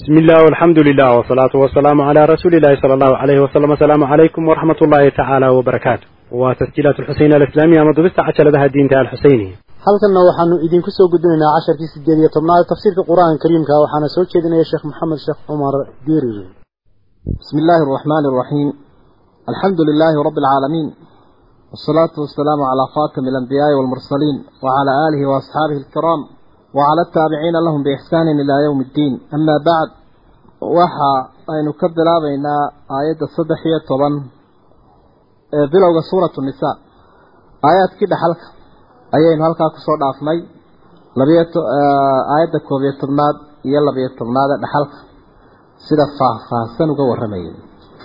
بسم الله والحمد لله والصلاة والسلام على رسول الله صلى الله عليه وسلم السلام عليكم ورحمة الله تعالى وبركاته وتسجيلات الحسين الإسلامية مضبست عشر لها الدين تعالى الحسيني halkanna waxaanu idinku soo gudbinaynaa casharkii sideed iyo tobnaad tafsiirka qur-aanka kariimka waxaana soo jeedinaya sheekh maxamed sheekh cumar dirir بسم الله الرحمن الرحيم الحمد لله رب العالمين والصلاة والسلام على خاتم الأنبياء والمرسلين وعلى آله وأصحابه الكرام وعلى التابعين لهم بإحسان إلى يوم الدين أما بعد وحا أن نكبر بين آيات الصدحية طبعا بلوغ سورة النساء آيات كده حلقة أيين هلقا كسور دافني لبيت آيات كوبية طبناد يلا بيت طبناد حلقة sida faahfaahsan uga warramayay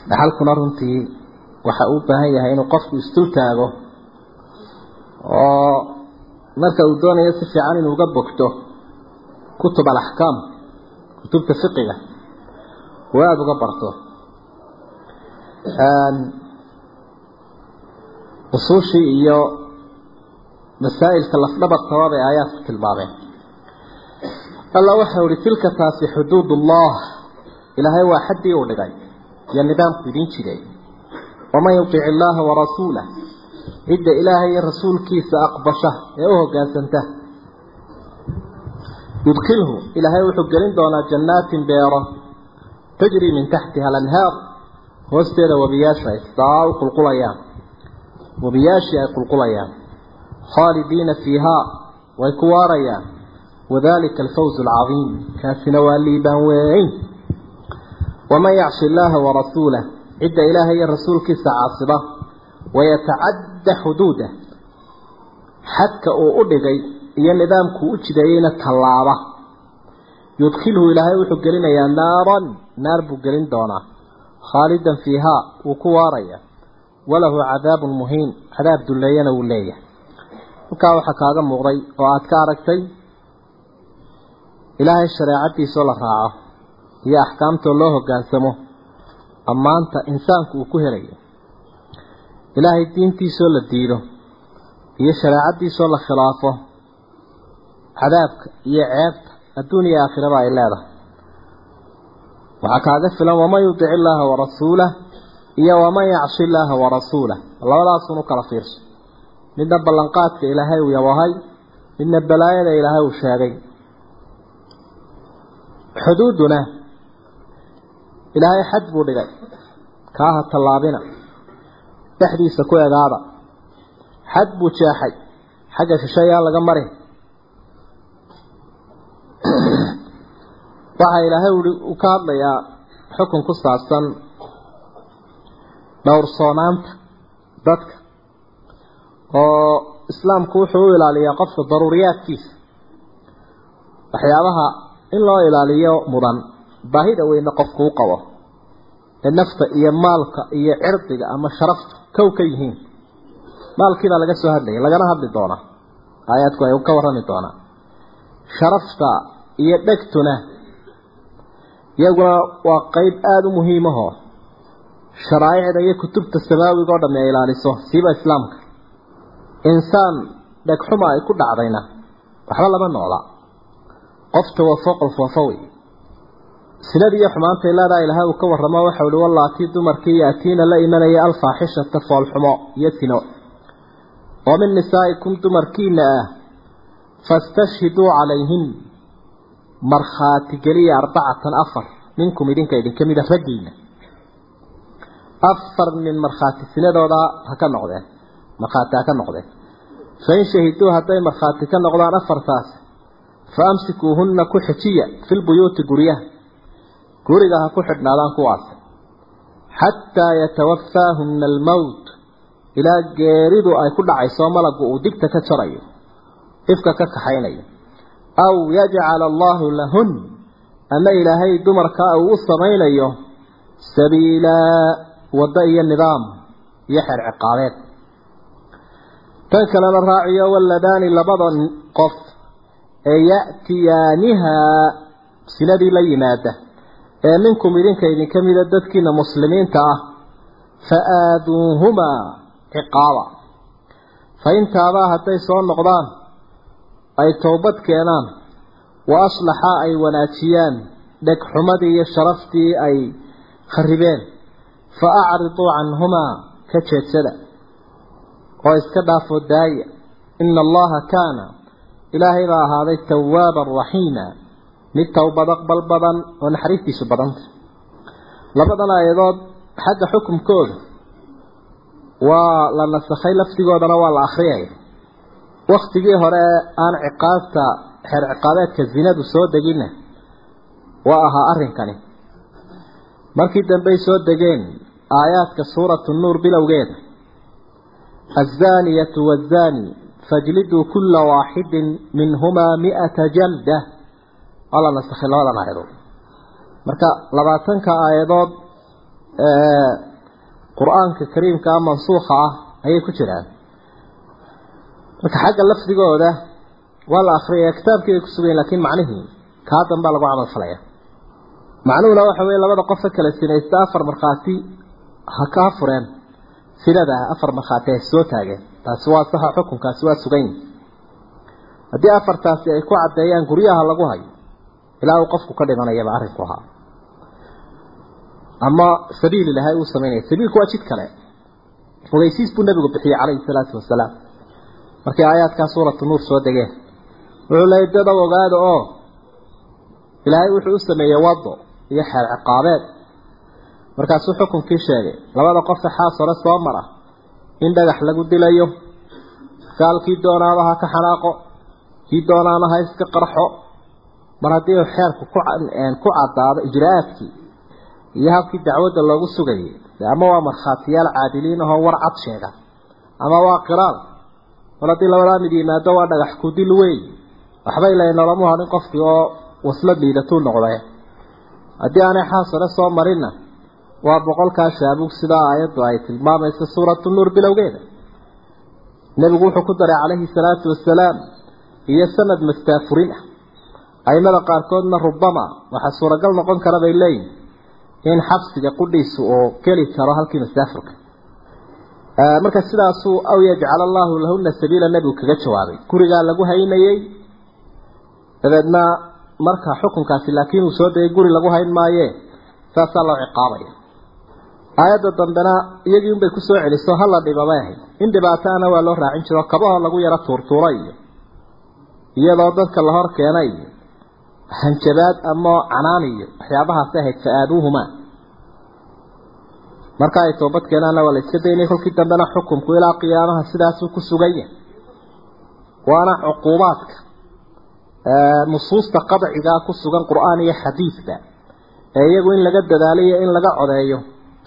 dhaxalkuna runtii waxa uu baahan yahay inuu marka uu doonayo si fiican inuu uga bogto kutub alaxkaam kutubta fiqiga uu aada uga barto. Usuushii iyo masaa'ilka lafdhabartaba bay aayaadku tilmaameen alla waxau ihi tilka taasi xuduud ullah ilaahay waa xaddii uu dhigay iyo nidaamku idin jiray. Waman yutic illaaha warasuulah cidda ilaahay rasuulkiisa aqbasha ee u hoggaansanta yudkilhu ilaahay wuxuu gelin doonaa jannaatin beero tajrii min taxtiha alanhaar hoosteeda webiyaasha ay saa u qulqulayaan webiyaashii ay qulqulayaan khaalidiina fiihaa way ku waarayaan wadalika alfawz alcadiim kaasina waa liibaan weyn. Waman yacshi illaaha warasuulah cidda ilaahay iyo rasuulkiisa caasiba wayatacadda xuduudah xadka uu u dhigay iyo nidaamkuu u jideeyeyna tallaaba. yudkhilhu ilaahay wuxuu gelinayaa naaran naar buu gelin doonaa khaalidan fiihaa wuu ku waaraya walahu cadaabun muhiin cadaab dulleeyana wuu leeyahay halkaa waxaa kaaga muuqday oo aada ka aragtay ilaahay shareecadiisoo la raaco iyo axkaamtoo loo hoggaansamo ammaanta insaanku uu ku helayo ilaahay diintiisoo la diido iyo shareecadiisoo la khilaafo cadaabka iyo ceebta adduun iyo aakhiraba ay leedahay. Waxaa kaaga filan waman yudic illaaha warasuulah iyo waman yacshi illaaha warasuulah labadaasun u kala fiirso. Midna ballanqaadka ilaahay uu yabahay midna balaayada ilaahay uu sheegay. Xuduuduna ilaahay xad buu dhigay kaaha tallaabina dhexdiisa ku egaada xad buu jeexay. Xagga shisheeyaa laga marin. Waxaa ilaahay uu ka hadlayaa xukun ku saabsan dhowrsoonaanta dadka oo islaamku wuxuu u ilaaliyaa qofka daruuriyaadkiisa. Waxyaabaha in loo ilaaliyo mudan baahida weyne qofku u qabo. Ee nafta iyo maalka iyo cirdiga ama sharaftu kow ka yihiin. Maalkiibaa laga soo hadlayay lagana hadli doonaa. Aayaadku ay ka warrami doonaa sharafta iyo dhegtuna iyaguna waa qeyb aada u muhiimahoo sharaa'icda iyo kutubta samaawiga o dhamme ay ilaaliso siiba islaamka. Insaan dhegxuma ay ku dhacdayna waxba lama noola. Qofta waa fooqal foofawey sinadii iyo xumaantay leedaha ilaahay uu ka warramo waxau ihi wallaatii dumarkii yaatiina la imanaya alfaaxishata foolxumo iyo sino oo min nisaa'ikum dumarkiina ah fastashhiduu calayhin markhaati geliya arbacatan afar minkum idinka idinka mida raggiina afar min markhaati sinadooda ha ka noqdeen markhaati ha ka noqdeen. Fain shahiduu hadday markhaati ka noqdaan afartaas fa amsikuuhunna ku xijiya filbuyuuti guryaha guriga ha ku xidhnaadaan kuwaas xataa yatawafaahunna almowt ilaa geeridu ay ku dhacayso malagu uu digta ka jarayo ifka ka kaxaynayo. Aw yajcala allaahu lahun. Ama ilaahay dumarkaa uu u samaynayo. Sabiilaa waddo iyo nidaam iyo xeer ciqaabeed. Tan kalena raaciyo waladaani labada qof ee ya'tiyaanihaa sinadii la yimaada ee minkum idinka idinka mida dadkiina muslimiinta ah fa aaduuhumaa ciqaaba. Fa intaabaa hadday soo noqdaan ay towbad keenaan wa aslaxa ay wanaajiyaan dhegxumadii iyo sharaftii ay kharibeen fa acriduu canhumaa ka jeedsada. Oo iska dhaafoo daaya. Ina allaha kaana ilaahay baa ahaaday tawaaban raxiima mid towbad aqbal badan oo naxariistiisu badanta labadan aayadood xagga xukumkooda waa la nasakhay laftigoodana waa la akhriyaya waktigii hore aan ciqaabta xeer ciqaabeedka zinadu soo deginna waa ahaa arrinkani. Markii dambey soo degeen aayaadka suuratu nuur bilowgeeda azzaaniyatu waazzaani fajliduu kula waaxidin minhumaa mi-ata jalda waa la nasakhay labadan aayadood. Marka labaatanka aayadood ee qur'aanka kariimkaa mansuukha ah ayay ku jiraan. Marka xagga lafdigooda waa la akriyaya kitaabkii bay ku sugayen laakiin macnihii kaa danbaa lagu camal falaya. Macnuhuna waxa weeye labada qofa kala sinaysta afar markhaati ha kaa fureen. Sinada ah afar markhaati ha soo taageen. Taasi waa saxa xukunkaasi waa sugan yihiin haddii afartaasi ay ku caddeeyaan guryaha lagu hayo ilaa uu qofku ka dhimanayaba arrinku ahaa. Ama sabiil ilaahay uu samaynaya sabiilku waa jid kale. Ogeysiis buu nabigu bixiyey calayhi salaatu wasalaam. Markii aayaadkaa suuratu nuur soo degeen wuxuu leeyay dadaw ogaada oo. Ilaahay wuxuu u sameeyey wado iyo xeer ciqaabeed. Markaasuu xukunkii sheegay labada qofe xaas hore soo mara in dhagax lagu dilayo gaalkii doonaaba ha ka xanaaqo kii doonaana ha iska qarxo mar haddii uu xeerku ku caddaado ijraa'aadkii iyo habkii dacwadda loogu sugayay. Ama waa markhaatiyaal caadiliin ahoo war cad sheega. Ama waa qiraal. Mar haddii labadaa mid yimaado waa dhagax ku dil wey waxbay leeyiin nolomu hadhin qofkii oo wasla dhiidatuu noqday. Haddii aanay xaas hore soo marinna waa boqolkaa shaabuug sidaa aayaddu ay tilmaamayso suuratu nuur bilowgeeda. Nebigu wuxuu ku daray calayhi salaatu wasalaam iyo sanad mastaafurin ah aimada qaarkoodna rubama waxaa suuragal noqon kara bay leeyihiin in xabsiga qudhiisu uu geli karo halkii mastaafurka marka sidaasuu aw yajcal allahu lahuna sabiila nebigu kaga jawaabay. Gurigaa lagu haynayey dabeedna marka xukunkaasi laakiin uu soo degay guri lagu hayn maaye saasaa loo ciqaabaya. Aayadda dambena iyagii unbay ku soo celiso hala dhibabay ahayd in dhibaataana waa loo raacin jiro kabahoo lagu yaro tuurtuura iyo iyadoo dadka la hor keenay. iyo hanjabaad ama canaan iyo waxyaabahaasi ahayd fa-aaduuhumaa. Marka ay toobad keenaanna waa la iska kolkii dambena xukumku ilaa qiyaamaha sidaasuu ku sugan yahay waana cuquubaadka nusuusta qadcigaa ku sugan qur'aan iyo xadiidba ee iyagu in laga dadaaliyo in laga codeeyo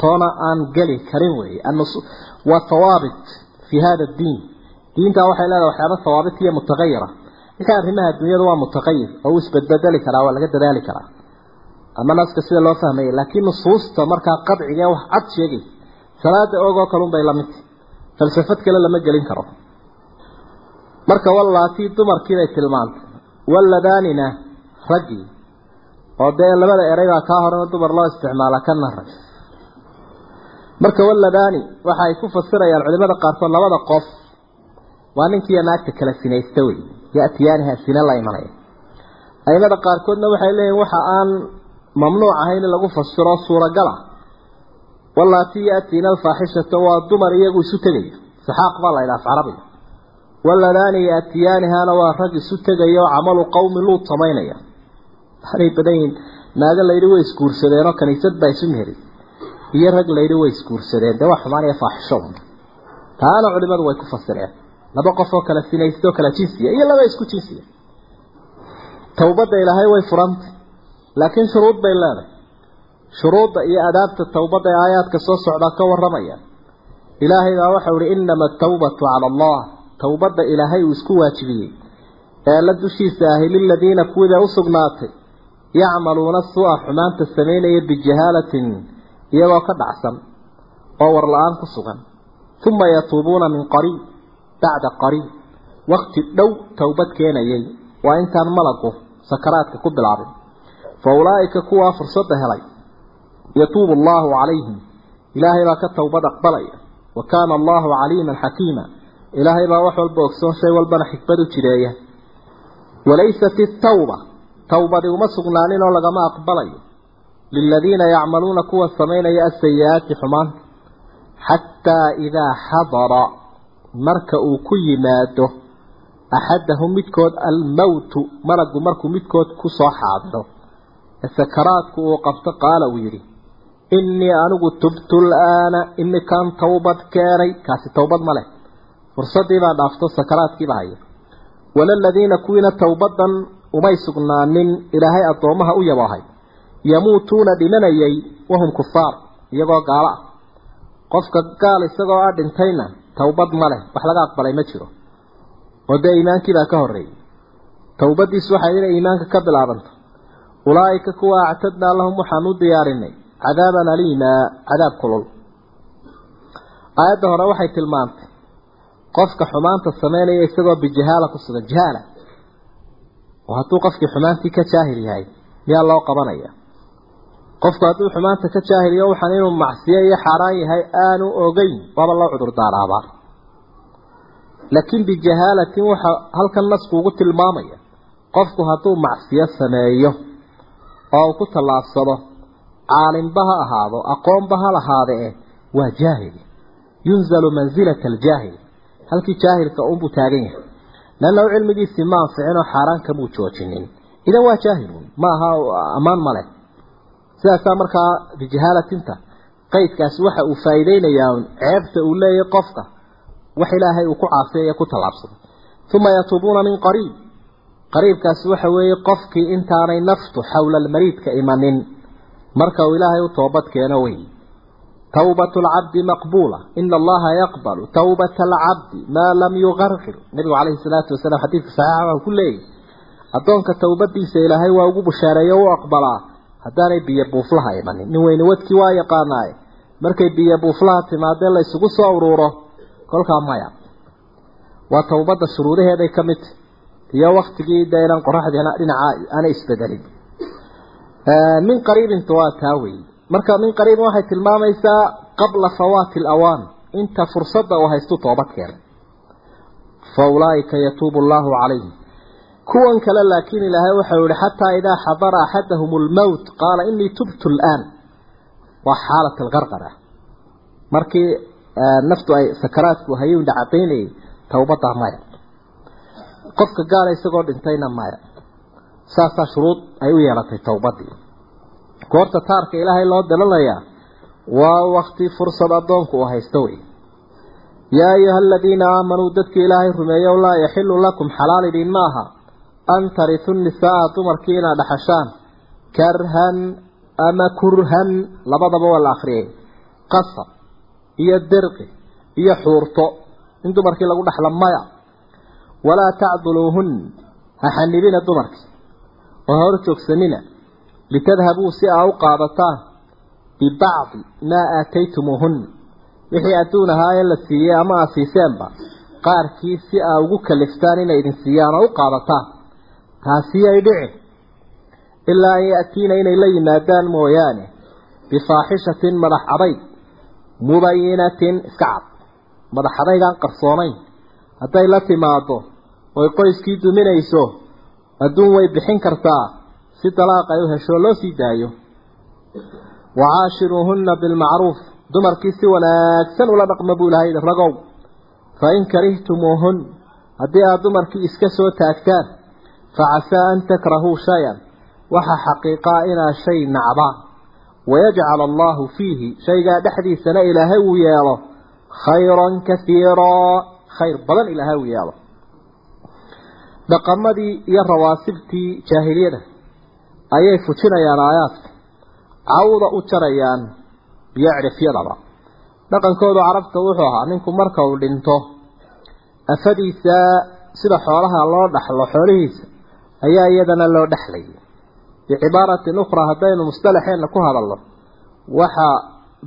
toona aan geli karin weeye. Waa hawaabit fi hada diin. Diintaa waxay leedahay waxyaaba hawaabit iyo mutaqayira wixii arrimaha dunyada waa mutaqayir oo uu isbedbedeli karaa waa laga dadaali karaa. Ama naska sida loo fahmaya laakiin nusuusta markaa qadciga wax cad sheegaysa salaada ogoo kalun bay la mid falsafad kale lama gelin karo. Marka wallaatii dumarkiibay tilmaantay walladaanina raggii oo dee labada eray baa kaa horena dumar loo isticmaala kana rag marka walladaani waxa ay ku fasirayaan culimada qaarkood labada qof waa ninkiiyo naagta kala sinaysta wey yatiyaaniha sina la imanaya aimada qaarkoodna waxay leeyihiin waxa aan mamnuuc ahayn in lagu fasiro suuragala. Wallaatii yaatiina alfaaxishata waa dumar iyagu isu tegaya. Saxaaq baa la idhaaf carabiga. Walladaani yaatiyaanihana waa rag isu tegaya oo camalu qowmi luud samaynaya. Waxaanay badan yihiin naago layidhi way isguursadeenoo kaniisad baa isu meheri. Iyo rag layidhi way isguursadeen. Dee waa xumaan iyo faaxisho taana culimadu way ku fasireen laba qof oo kala sinaysta oo kala jinsiya iyo laba isku jinsiya. Towbadda ilaahay way furantay laakiin shuruud bay leedahay. Shuruudda iyo adaabta towbadda ee aayaadka soo socdaa ka warramaya. Ilaahay baa waxau ihi inama atawbatu cala allah. Towbadda ilaahay uu isku waajibiyey. Ee la dushiisa ahi liladiina kuwida u sugnaatay yacmaluuna suu-a xumaanta samaynaya bijahaalatin iyagoo ka dhacsan oo war la'aan ku sugan. Uma yatuubuuna min qariib bacda qariib wakti dhow towbad keenayay waa intaan malagu sakaraadka ku bilaabin fa ulaa'ika kuwaa fursadda helay yatuubu allaahu calayhim ilaahay baa ka towbad aqbalaya wa kaana allaahu caliiman xakiima ilaahay baa wax walba ogsoon shay walbana xikmad u jireeya walaysat itawba towbadi uma sugnaanin oo lagama aqbalayo liladiina yacmaluuna kuwa samaynaya asayi-aati xumaanta xataa idaa xadara marka uu ku yimaado axadahum midkood almowtu malagu markuu midkood ku soo xaadiro sakaraadku uu qabto qaala uu yidhi innii anigu tubtu laana imikaan towbad keenay. Kaasi towbad ma leh. Fursaddii baa dhaafto sakaraadkiiba haya. Walaladiina kuwiina towbadan umay sugnaanin ilaahay addoommaha u yaboohay yamuutuuna dhimanayay wahum kufaar iyagoo gaalo ah. Qofka gaal isagoo ah dhintayna towbad ma leh wax laga aqbalay ma jiro. Oo dee iimaankii baa ka horreeyey. Towbadiisu waxay inay iimaanka ka bilaabanto. Ulaa'ika kuwa actadnaa lahum waxaan u diyaarinay cadaaban aliimaa cadaab kulul. Aayadda hore waxay tilmaantay qofka xumaanta sameynaya isagoo bijahaala ku sugan jahaala oo hadduu qofkii xumaantii ka jaahil yahay miyaa loo qabanaya qofku hadduu xumaanta ka jaahiliyo waxaan inuu macsiyo iyo xaaraan yahay aanu ogeyn. Waaba loo cudur daaraabaa laakiin bijahaalatin waxa halkan nasku ugu tilmaamaya qofku hadduu macsiyo sameeyo oo ku tallaabsado caalimba ha ahaado aqoonba ha lahaadee waa jaahil. Yunzalu mansilata aljaahil. Halkii jaahilka unbuu taagan yahay. Leannahu cilmigiisii ma anficin oo xaaraan kamuu joojinin. Idan waa jaahilun ma aha ammaan ma leh sidaasaa markaa bijahaalatinta qaydkaasi waxa uu faa'iideynayaa un ceebta uu leeyahay qofka wax ilaahay uu ku caasiyay ku tallaabsado uma yatuubuuna min qariib. Qariibkaasi waxa weeye qofkii intaanay naftu xowla almariidka imanin. Marka uu ilaahay u toobad keeno wey ina allaha yaqbalu tawbata alcabdi maa lam yuqarqir nabigu calayhi salaatu wasalaam xadiidka saxiixa waa ku leeyahy addoonka towbadiisa ilaahay waa ugu bushaareeyo u aqbalaa haddaanay biyo buuflaha imanin. Nin weyne wadkii waa yaqaanaaye markay biyo buuflaha timaadee la isugu soo uruuro kolkaa maya waa towbadda shuruudaheeday ka mid iyo waktigii dee inaan qoraxdiina dhinaca aanay isbedelin. Min qariibinta waa taa marka min qariibin waxay tilmaamaysaa qabla fawaati alawaan inta fursadda uu haystu toobad keenay fa ulaa'ika yatuubu allahu calayhim kuwan kale laakiin ilaahay waxau yihi xataa idaa xadara axadahum almowt qaala inii tubtu laan waa xaalat alqarqara markii naftu ay sakaraadku hayuu dhacadaynayay towbadda maya. Qofka gaala isagoo dhintayna maya. Saasaa shuruud ay u yeelatay towbaddii goorta taarka ilaahay loo dalanayaa waa wakti fursad addoonku uu haysto wey. Yaa ayuha aladiina aamanuu dadkii ilaahay rumeeyow laa yaxilu lakum xalaal idin maaha an taritu nisaaa dumarkii inaad dhaxashaan. Karhan ama kurhan labadaba waa la akriyay qasab iyo dirqi iyo xuurto. In dumarkii lagu dhaxla maya. Walaa tacduluuhun. Ha xanibina dumarkii oo ha hor joogsanina. Litadhabuu si aa u qaadataan. Bibacdi maa aataytumuuhun wixii adduun ahaa ee la siiyey ama aa siiseenba qaarkii si aa ugu kaliftaan inay idin siiyaan oo u qaadataan taasi ay dhici. Ilaa an ya'tiina inay la yimaadaan mooyaane. Bifaaxishatin madax adayg mubayinatin iska cad. Madax adaygaan qarsoonayn. Hadday la timaado oy qoyskii duminayso adduun way bixin kartaa. Si dalaaq ay u hesho loo sii daayo. Wacaashiruuhunna bilmacruuf dumarkii si wanaagsan ula dhaqma buu ilahay ragow. Fa in karihtumuuhun haddii aada dumarkii iska soo taagtaan facasaa an takrahuu shay-an waxaa xaqiiqaa inaa shay nacdaan wayajcal allahu fiihi shaygaa dhexdiisana ilaahay uu yeelo khayran kaiiraa khayr badan ilaahay uu yeelo dhaqamadii iyo rawaasibtii jaahiliyada ayay fujinayaan aayaadka cawda u jarayaan iyo cidhifyadaba dhaqankoodu carabta wuxuu ahaa ninku marka uu dhinto afadiisa sida xoolaha loo dhaxlo xoolihiisa ayaa iyadana loo dhexlayay bicibaaratin ukhraa haddaynu mustalaxeenna ku hadalno waxaa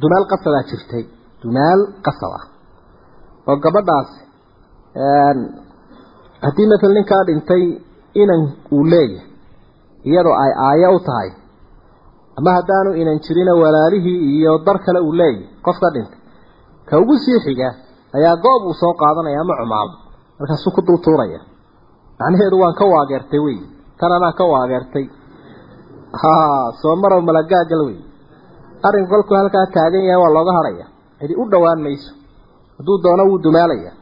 dumaal qasabaa jirtay. Dumaal qasab ah. Oo gabadhaasi haddii maala ninkaa dhintay inan uu leeyahay iyadoo ay aayo u tahay ama haddaanu inan jirina walaalihii iyo dar kale uu leeyahay qofka dhintay ka ugu sii xiga ayaa goob uu soo qaadanaya ama cumaamo markaasuu ku dul tuuraya macnaheedu waan ka waageertay wey tan anaa ka waageertay. Ha soo marow malagaagal wey arrinku kolkuu halkaa taagan yahay waa looga hadhaya cidi u dhowaan mayso. Hadduu doono wuu dumaalaya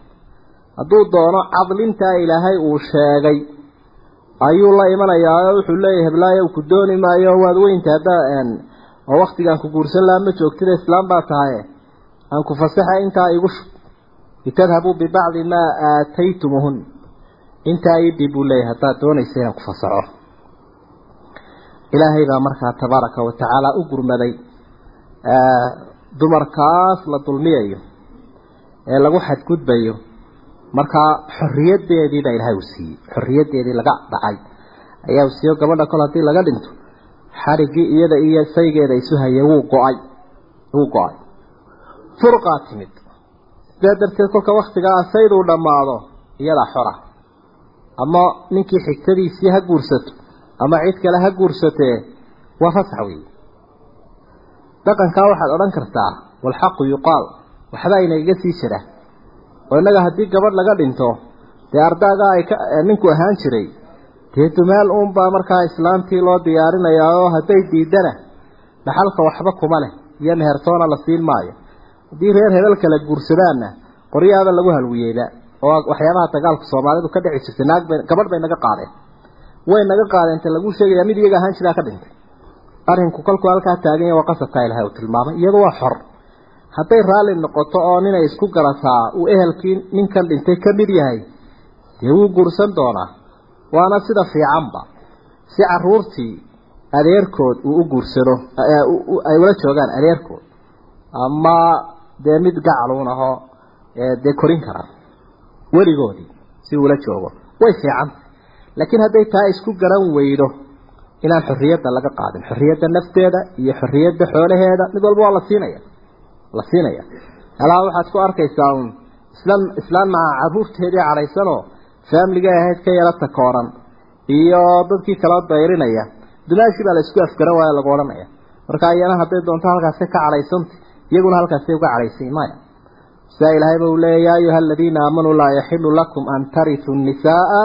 hadduu doono cadlintaa ilaahay uu sheegay. Ayuu la imanayaa wuxuu leeyahay heblaayo ku dooni maayo waad weynta haddaa oo waktigaan ku guursan lahaa ma joogtida islaam baa tahaye aan ku fasaxa intaa igu shub. Litadhabuu bibacdi maa aataytumuhun intaa ii dhib buu leeyahay haddaad doonaysa inaan ku fasaxo ilaahay baa markaa tabaaraka wa tacaala u gurmaday dumarkaas la dulmiyayo ee lagu xadgudbayo. Markaa xorriyadeedii baa ilaahay u siiyey xorriyadeedii laga dhacay. Ayaa u siiyo gabadha kol haddii laga dhinto xariggii iyada iyo saygeeda isu hayay wuu go'ay wuu go'ay. Furqaa timid. Sidaa darteed kolka waktigaa sayduu dhammaado iyadaa xora ama ninkii xigtadiisii ha guursato ama cid kale ha guursatee waa fasax weeye. Dhaqankaa waxaad odhan kartaa walxaqu yuqaal waxbaa inagaga sii jira oo innaga haddii gabadh laga dhinto dee ardaagaa ay ka ninku ahaan jiray dee dumaal uunbaa markaa islaantii loo diyaarinayaa oo hadday diidana dhaxalka waxba kuma leh iyo mehertoona la siin maayo. Haddii reer hebel kale guursadaanna qoryaaba lagu halwiyeyba oo waxyaabaha dagaalka soomaalidu ka dhici jirtay naag bay gabadh bay naga qaadeen. Way naga qaadeen ta lagu sheegaya mid iyaga ahaan jiraa ka dhintay. Arrinku kolkuu halkaa taagan yahay waa qasabkaa ilahay uu tilmaamay iyadu waa xor. Hadday raalli noqoto oo ninay isku garataa uu ehelkii ninkan dhintay ka mid yahay dee wuu guursan doonaa? Waana sida fiicanba. Si caruurtii adeerkood uu u guursado ay ula joogaan adeerkood ama dee mid gacaluun ahoo dee korin kara weligoodii si uula joogo. Way fiicanta laakiin hadday taa isku garan weydo inaan xorriyadda laga qaadin. Xorriyadda nafteeda iyo xorriyadda xoolaheeda mid walba waa la siinaya. La siinaya. Halaa waxaad ku arkaysaa un islaan islaan maca caruurteedii cadhaysanoo faamiliga ahayd ka yaro takooran iyo dadkii kala dayrinaya. Dumaashii baa la isku afgaran waayo lagu odhanaya. Marka iyana hadday doonto halkaasi ka cadhaysanta iyaguna halkaasi uga cadhaysay maya sidaa ilaahayba uu leeya yaa ayuha aladiina aamanuu laa yaxilu lakum an tarituu nisaaa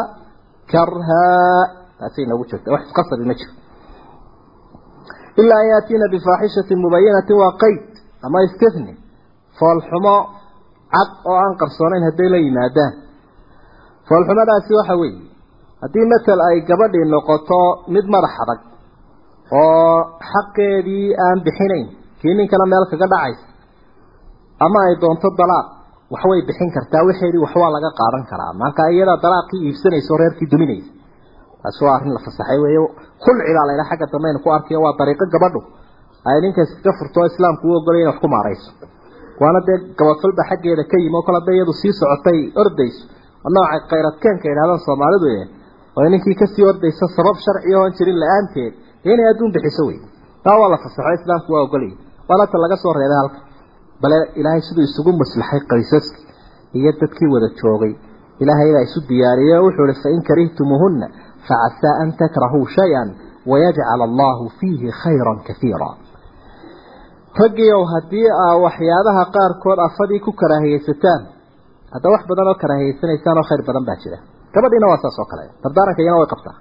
karhaa taasay noogu jirta wax isqasabi ma jiro. Ilaa an yaatiina bifaaxishatin mubayinatin waa qeyd ama istithni foolxumo cad oo aan qarsoonayn hadday la yimaadaan. Foolxumadaasi waxa weeye haddii matal ay gabadhii noqoto mid madax adag oo xaqeedii aan bixinayn kii ninkana meel kaga dhacaysa ama ay doonto dalaaq. Waxway bixin kartaa waxeedii waxwaa laga qaadan karaa. Marka iyada dalaaqii iibsanaysa oo reerkii duminaysa. Taasi waa arrin la fasaxay weeye khulci baa laydhaha xagga dambayna ku arkayo waa dariiqo gabadhu. Ay ninkaas ka furto islaamku u ogolay inay wax ku maarayso. Waana dee gabadfalba xaggeeda ka yimi oo kale hadday iyadu sii socotay ordayso. Oo nooca khayradkeenka yidhahdaan soomaalidu ee oo ninkii ka sii ordayso sabab sharci oon jirin la'aanteed inay adduun bixiso wey taa waa la fasaxo islaamku waa ogolaya waana ta laga soo reebay halka bale ilaahay siduu isugu maslaxay qaysaski iyo dadkii wada joogay. Ilaahay baa isu diyaariyey oo wuxuu ihi fain karihtumuuhunna facasaa an takrahuu shay-an wayajcal allahu fiihi khayran kaiira raggiiow haddii aa waxyaabaha qaarkood afadii ku karaahiyeysataan hadda wax badan oo karaahiyeysanaysaan oo khayr badan baa jira. Gabadhiina waa saas oo kale. Dardaaranka iyana way qabtaa.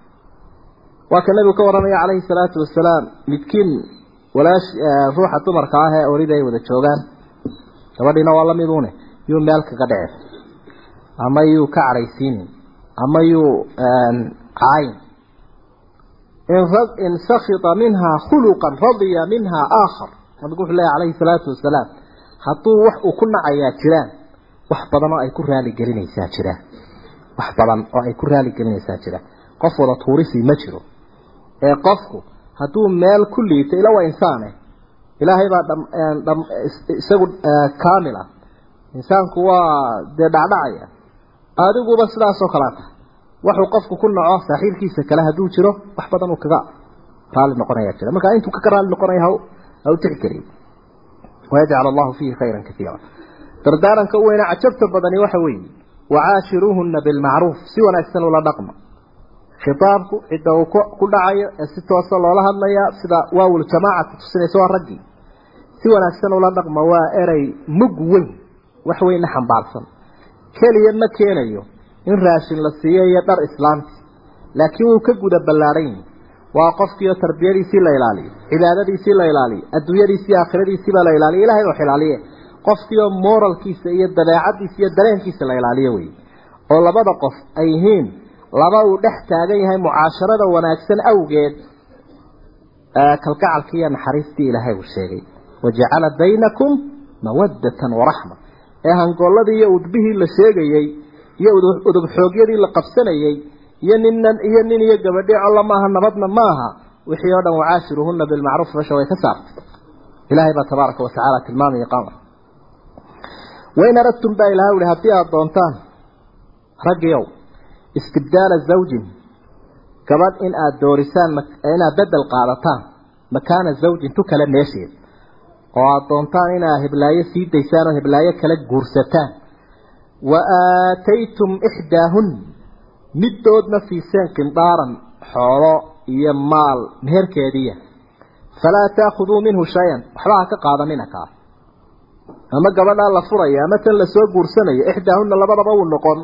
Waa ka nabigu ka warramaya calayhi salaatu wasalaam midkiin walaash ruuxa dumarka ah ee orida ay wada joogaan gabadhiina waa la mid une yuu meel kaga dhici ama yuu ka cadhaysiinin ama yuu cayn in sakita minhaa khuluqan radiya minhaa aakhar. Nabigu wuxuu leeyahy calayhi salaatu wasalaam hadduu wax uu ku nacayaa jiraan wax badan oo ay ku raali gelinaysaa jiraan. Wax badan oo ay ku raali gelinaysaa jiraan. Qof wada tuurisi ma jiro. Ee qofku hadduu meel ku liito ila waa insaane ilaahay baa dham isagu kaamil ah. Insaanku waa dee dhacdhacaya. Adiguba sidaasoo kalea tahay waxuu qofku ku naco saaxiibkiisa kale hadduu jiro wax badan uu kaga raali noqonayaa jira. Marka intuu kaga raali noqonaya ha u tixgeliyo wayajcal allahu fiihi khayran kaiira dardaaranka u weyna cajabta badani waxa weeye. Wacaashiruuhuna bilmacruuf si wanaagsan ula dhaqma. Khitaabku cidda uu ku dhacayo ee si toosa loola hadlayaa sida waawul jamaaca ku tusinaysa waa raggii si wanaagsan ula dhaqma waa erey mug weyn wax weyna xambaarsan. Keliya ma keenayo in raashin la siiyo iyo dhar islaamti. Laakiin wuu ka guda ballaaran yahay waa qofkiioo tarbiyadiisii la ilaaliyo cibaadadiisii la ilaaliyo adduunyadiisi iyo aakhiradiisiibaa la ilaaliyo. Ilahay wax ilaaliye qofkiioo moralkiisa iyo dabeecadiisa iyo dareenkiisa la ilaaliyo wey. Oo labada qof ay yihiin laba uu dhex taagan yahay mucaasharada wanaagsan awgeed kalgacalkii iyo naxariistii ilaahay uu sheegay wajacala baynakum mawaddatan waraxma ee hangooladii iyo udbihii la sheegayey iyo udub xoogyadii la qabsanayey iyo ninnan iyo nin iyo gabadhi colla maaha nabadna maaha wixii oo dhan wacaashiruhuna bilmacruuf fasha way ka saartay ilaahay baa tabaaraka watacaala tilmaamaya qamar wain aradtum baa ilahay uhi haddii aada doontaan raggiyow istibdaala zawjin gabadh in aada doorisaan inaad bedel qaadataan makaana zawjin tu kale meesheed oo aada doontaan inaad heblaayo sii daysaan oo heblaayo kala guursataan. Wa aataytum ixdaahun middoodna siiseen qindaaran xoolo iyo maal meherkeediiya. Falaa taakhuduu minhu shay-an waxba ha ka qaadanina kaa ama gabadhaa la furaya ama tan la soo guursanayo ixdaahunna labadaba uu noqon.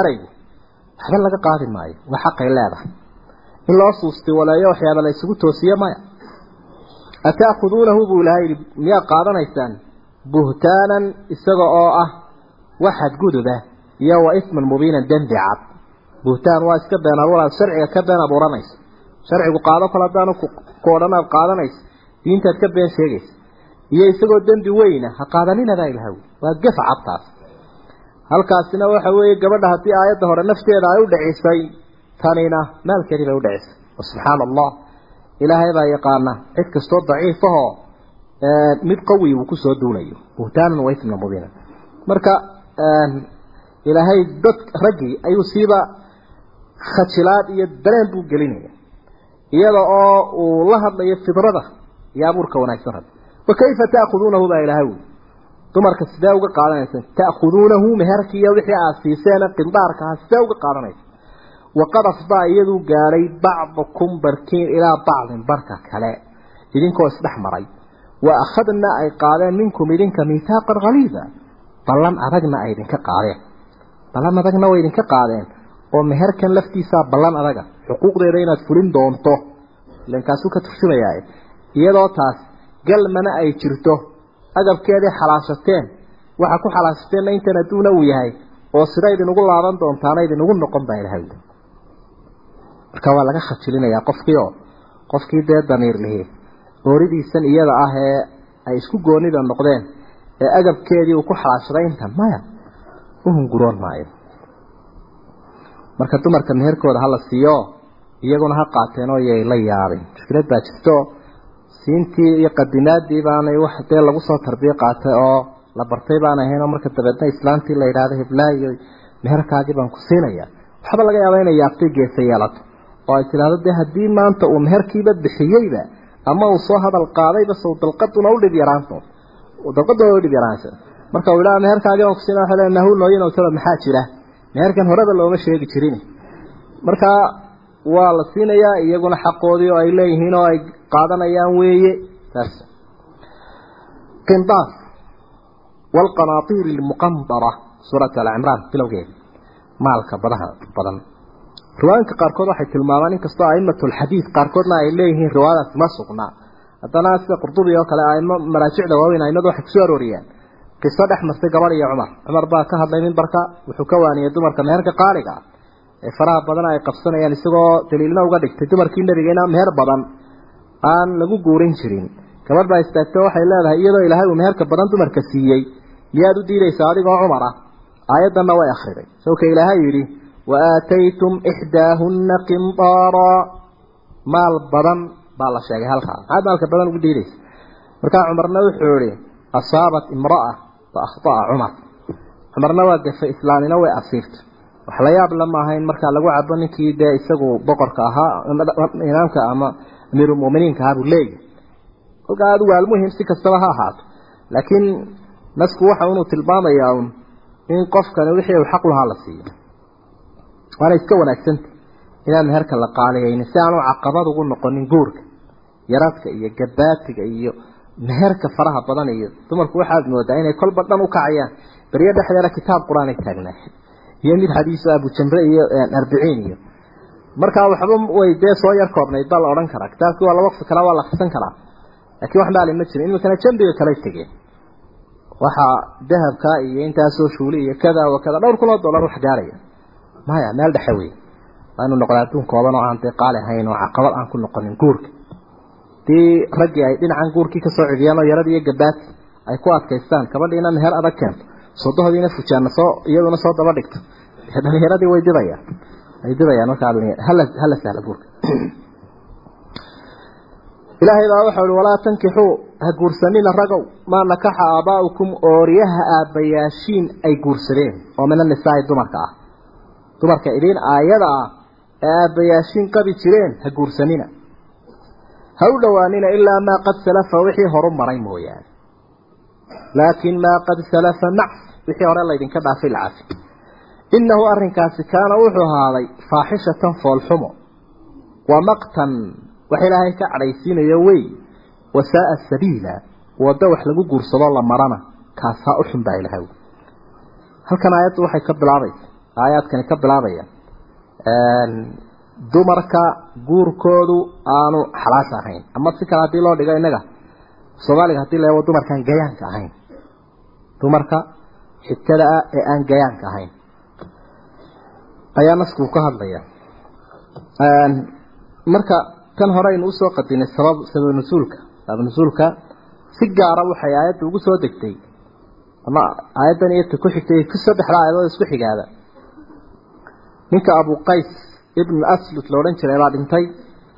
Eraygu waxba laga qaadi maayo waa xaqay leedahay. In loo suusti waleeyo waxyaaba la isugu toosiye maya ata'khuduunahu buu ilahay yihi miyaa qaadanaysaan buhtaanan isaga oo ah wax xadguduba iyo wa isman mubiinan dembi cad buhtaan waa iska been abuuraad sharciga ka been abuuranaysa sharcigu qaado kale haddaanu ku odhanaad qaadanaysa diintaad ka been sheegaysa iyo isagoo dembi weyna ha qaadanina baa ilahay waa gef cadtaas halkaasina waxa weeye gabadha haddii aayadda hore nafteeda ay u dhicisay tanina maalkeedii bay u dhicisay subxaana allah ilaahay baa yaqaana cid kastoo daciifahoo mid qawi uu ku soo duulayo buhtaanan wa mubiinan marka ilaahay dad raggii ayuu siiba khajilaad iyo dareen buu gelinaya iyada oo uu la hadlayo fidrada iyo abuurka wanaagsan rag wa kayfa ta'khuduunahu? baa ilaahay wi dumarka sidee uga qaadanaysaan ta'khuduunahu meherkii iyo wixii aad siiseen qindaarka ah sidee uga qaadanaysa waqad afdaa iyaduu gaadhay bacdukum barkiin ilaa bacdin barka kale. Idinkoo isdhex maray. Wa akhadna ay qaadeen minkum idinka miihaaqan haliida ballan adagna ay idinka qaadeen. Ballan adagna way idinka qaadeen. Oo meherkan laftiisaa ballan adaga. Xuquuqdeeda inaad fulin doonto. Ilan kaasuu ka turjumayaa iyadoo taas galmana ay jirto. Agabkeedii xalaashateen. Waxa ku xalaashateenna intan adduuna uu yahay. Oo sida idinugu laaban doontaana idinugu noqon baa ilahay marka waa laga khajilinayaa qofkii oo qofkii dee damiir lihi. Ooridiisan iyada ah ee ay isku goonida noqdeen ee agabkeedii uu ku xalaashaday intan maya u hunguroon maayo. Marka dumarka meherkooda hala siiyo iyaguna ha qaateen oo yay la yaabin. Mushkilad baa jirto siintii iyo qadimaadii baanay wax dee lagu soo tarbiye qaatay oo la bartay baan ahayn oo marka dabeedna islaantii la yidhaahdo hiblaayo meherkaagii baan ku siinaya. Waxba laga yaaba inay yaabtay geesa yeelato oo ay tidhaahdo dee haddii maanta uu meherkiiba bixiyeyba ama uu soo hadal qaadayba sow dalqaduna u dhib yaraanto dalqaduna u dhib yaraanaysa marka uu yidhaha meherkaagii baan ku siinaya waxa leeyahay nahu nooyin oo taba maxaa jira meherkan horeba looma sheegi jirin marka waa la siinayaa iyaguna xaqoodii oo ay leeyihiin oo ay qaadanayaan weeye taas qindaas والقناطير المقنطرة سورة العمران بلوغين مالك بدها بدن riwaayinka qaarkood waxay tilmaamaan inkastoo aimatu lxadiid qaarkoodna ay leeyihiin riwaayadaas ma sugnaa haddana sida qurdubi oo kale aimo maraajicda waaweyn aimadu waxay ku soo arooriyeen qiso dhex martay gabadh iyo cumar. Cumar baa ka hadlay mimbarka wuxuu ka waaniyay dumarka meherka qaaliga ah. ee faraha badan ay qabsanayaan isagoo daliilna uga dhigtay dumarkii nabigeena meher badan aan lagu guurin jirin. Gabadh baa istaagtay waxay leedahay iyadoo ilaahay uu meherka badan dumarka siiyey. Miyaad u diidaysaa adigoo cumar ah? Aayaddanna way akhriday. Sawka ilaahay yidhi ixdaahunna qindaara maal badan baa la sheegay halkaa maxaad maalka badan ugu diidaysa markaa cumarna wuxuu yihi asaabat imra'a wa akhta'a cumar. Cumarna waa gafay islaamina way asiirtay wax la yaab la maaha in markaa lagu cabo ninkii dee isagu boqorka ahaa imaamka ama amiirulmu'miniinka ahaa buu leeyahay. Kolkaa adigu almuhim si kastaba ha ahaato. Laakiin nasku waxa inuu tilmaamayaa un in qofkani wixii uu xaq lahaa la siiyo waana iska wanaagsanta inaan meherka la qaaliyaynin si aanu caqabad ugu noqonin guurka yaradka iyo gabaatiga iyo meherka faraha badan iyo dumarku waxaad moodaa inay kolba dhan u kacayaan. Beryo dhexdeeda kitaab qur'aan ay iyo mid xadiisu abujamre iyo arbiciin iyo. Markaa waxba way dee soo yar koobnayd baa la odhan karaa. Kitaabkii waa la waqfi karaa waa la akrisan karaa. Laakiin wax maali ma jirin. Iminkana jambiga kale tegeen waxaa dahabka iyo intaasoo shuuli iyo kada wa kada dhowr kun oo dollar wax gaaraya maya meel dhexe wey waa inuu noqdaa adduun kooban oo aan dee ahayn oo caqabad aan ku noqonin guurka. Dii raggii ay dhinacan guurkii ka soo cidiyaan oo yarada iyo ay ku adkaystaan gabadhiina meher adag keento sodohodiina fujaana soo iyaduna soo daba dhigto. Dhalinyaradii way didayaan way didayaan markaa hala hala sahla guurka. Ilaahay baa wuxuu uhi walaa tankixuu ha guursanina ragow maa nakaxa aabaa'ukum ooriyaha aabbayaashiin ay guursadeen. Oo min annisaa'i dumarka ah dumarka idiin aayada ah ee aabbayaashiin qabi jireen ha guursanina. Ha u dhowaanina ilaa maa qad salafa wixii horu maray mooyaane. Laakiin maa qad salafa macs wixii hore laydinka dhaafay lacafi innahu arrinkaasi kaana wuxuu ahaaday faaxishatan foolxumo. Wa maqtan wax ilaahay ka cadhaysiinayo wey. Wasaaa sabiila waddo wax lagu guursado la marana kaasaa u xun baa ilahay halkan aayaddu waxay ka bilaabaysa aayaadkani ka bilaabaya dumarka guurkoodu aanu xalaash ahayn. Ama si kale haddii loo dhigo innaga soomaaliga haddii la eego dumarkaan gayaanka ahayn. Dumarka xigtada ah ee aan gayaanka ahayn. Ayaa naskuu ka hadlaya. Marka kan hore aynu u soo qadinay sabab sabab nusuulka. Sabab nusuulka si gaara waxay aayadda ugu soo degtay. Ama aayaddan iyo ta ku xigtay ku saddexda aayadood isku xigaada ninka abu qays ibn aslut la odhan jiray baa dhintay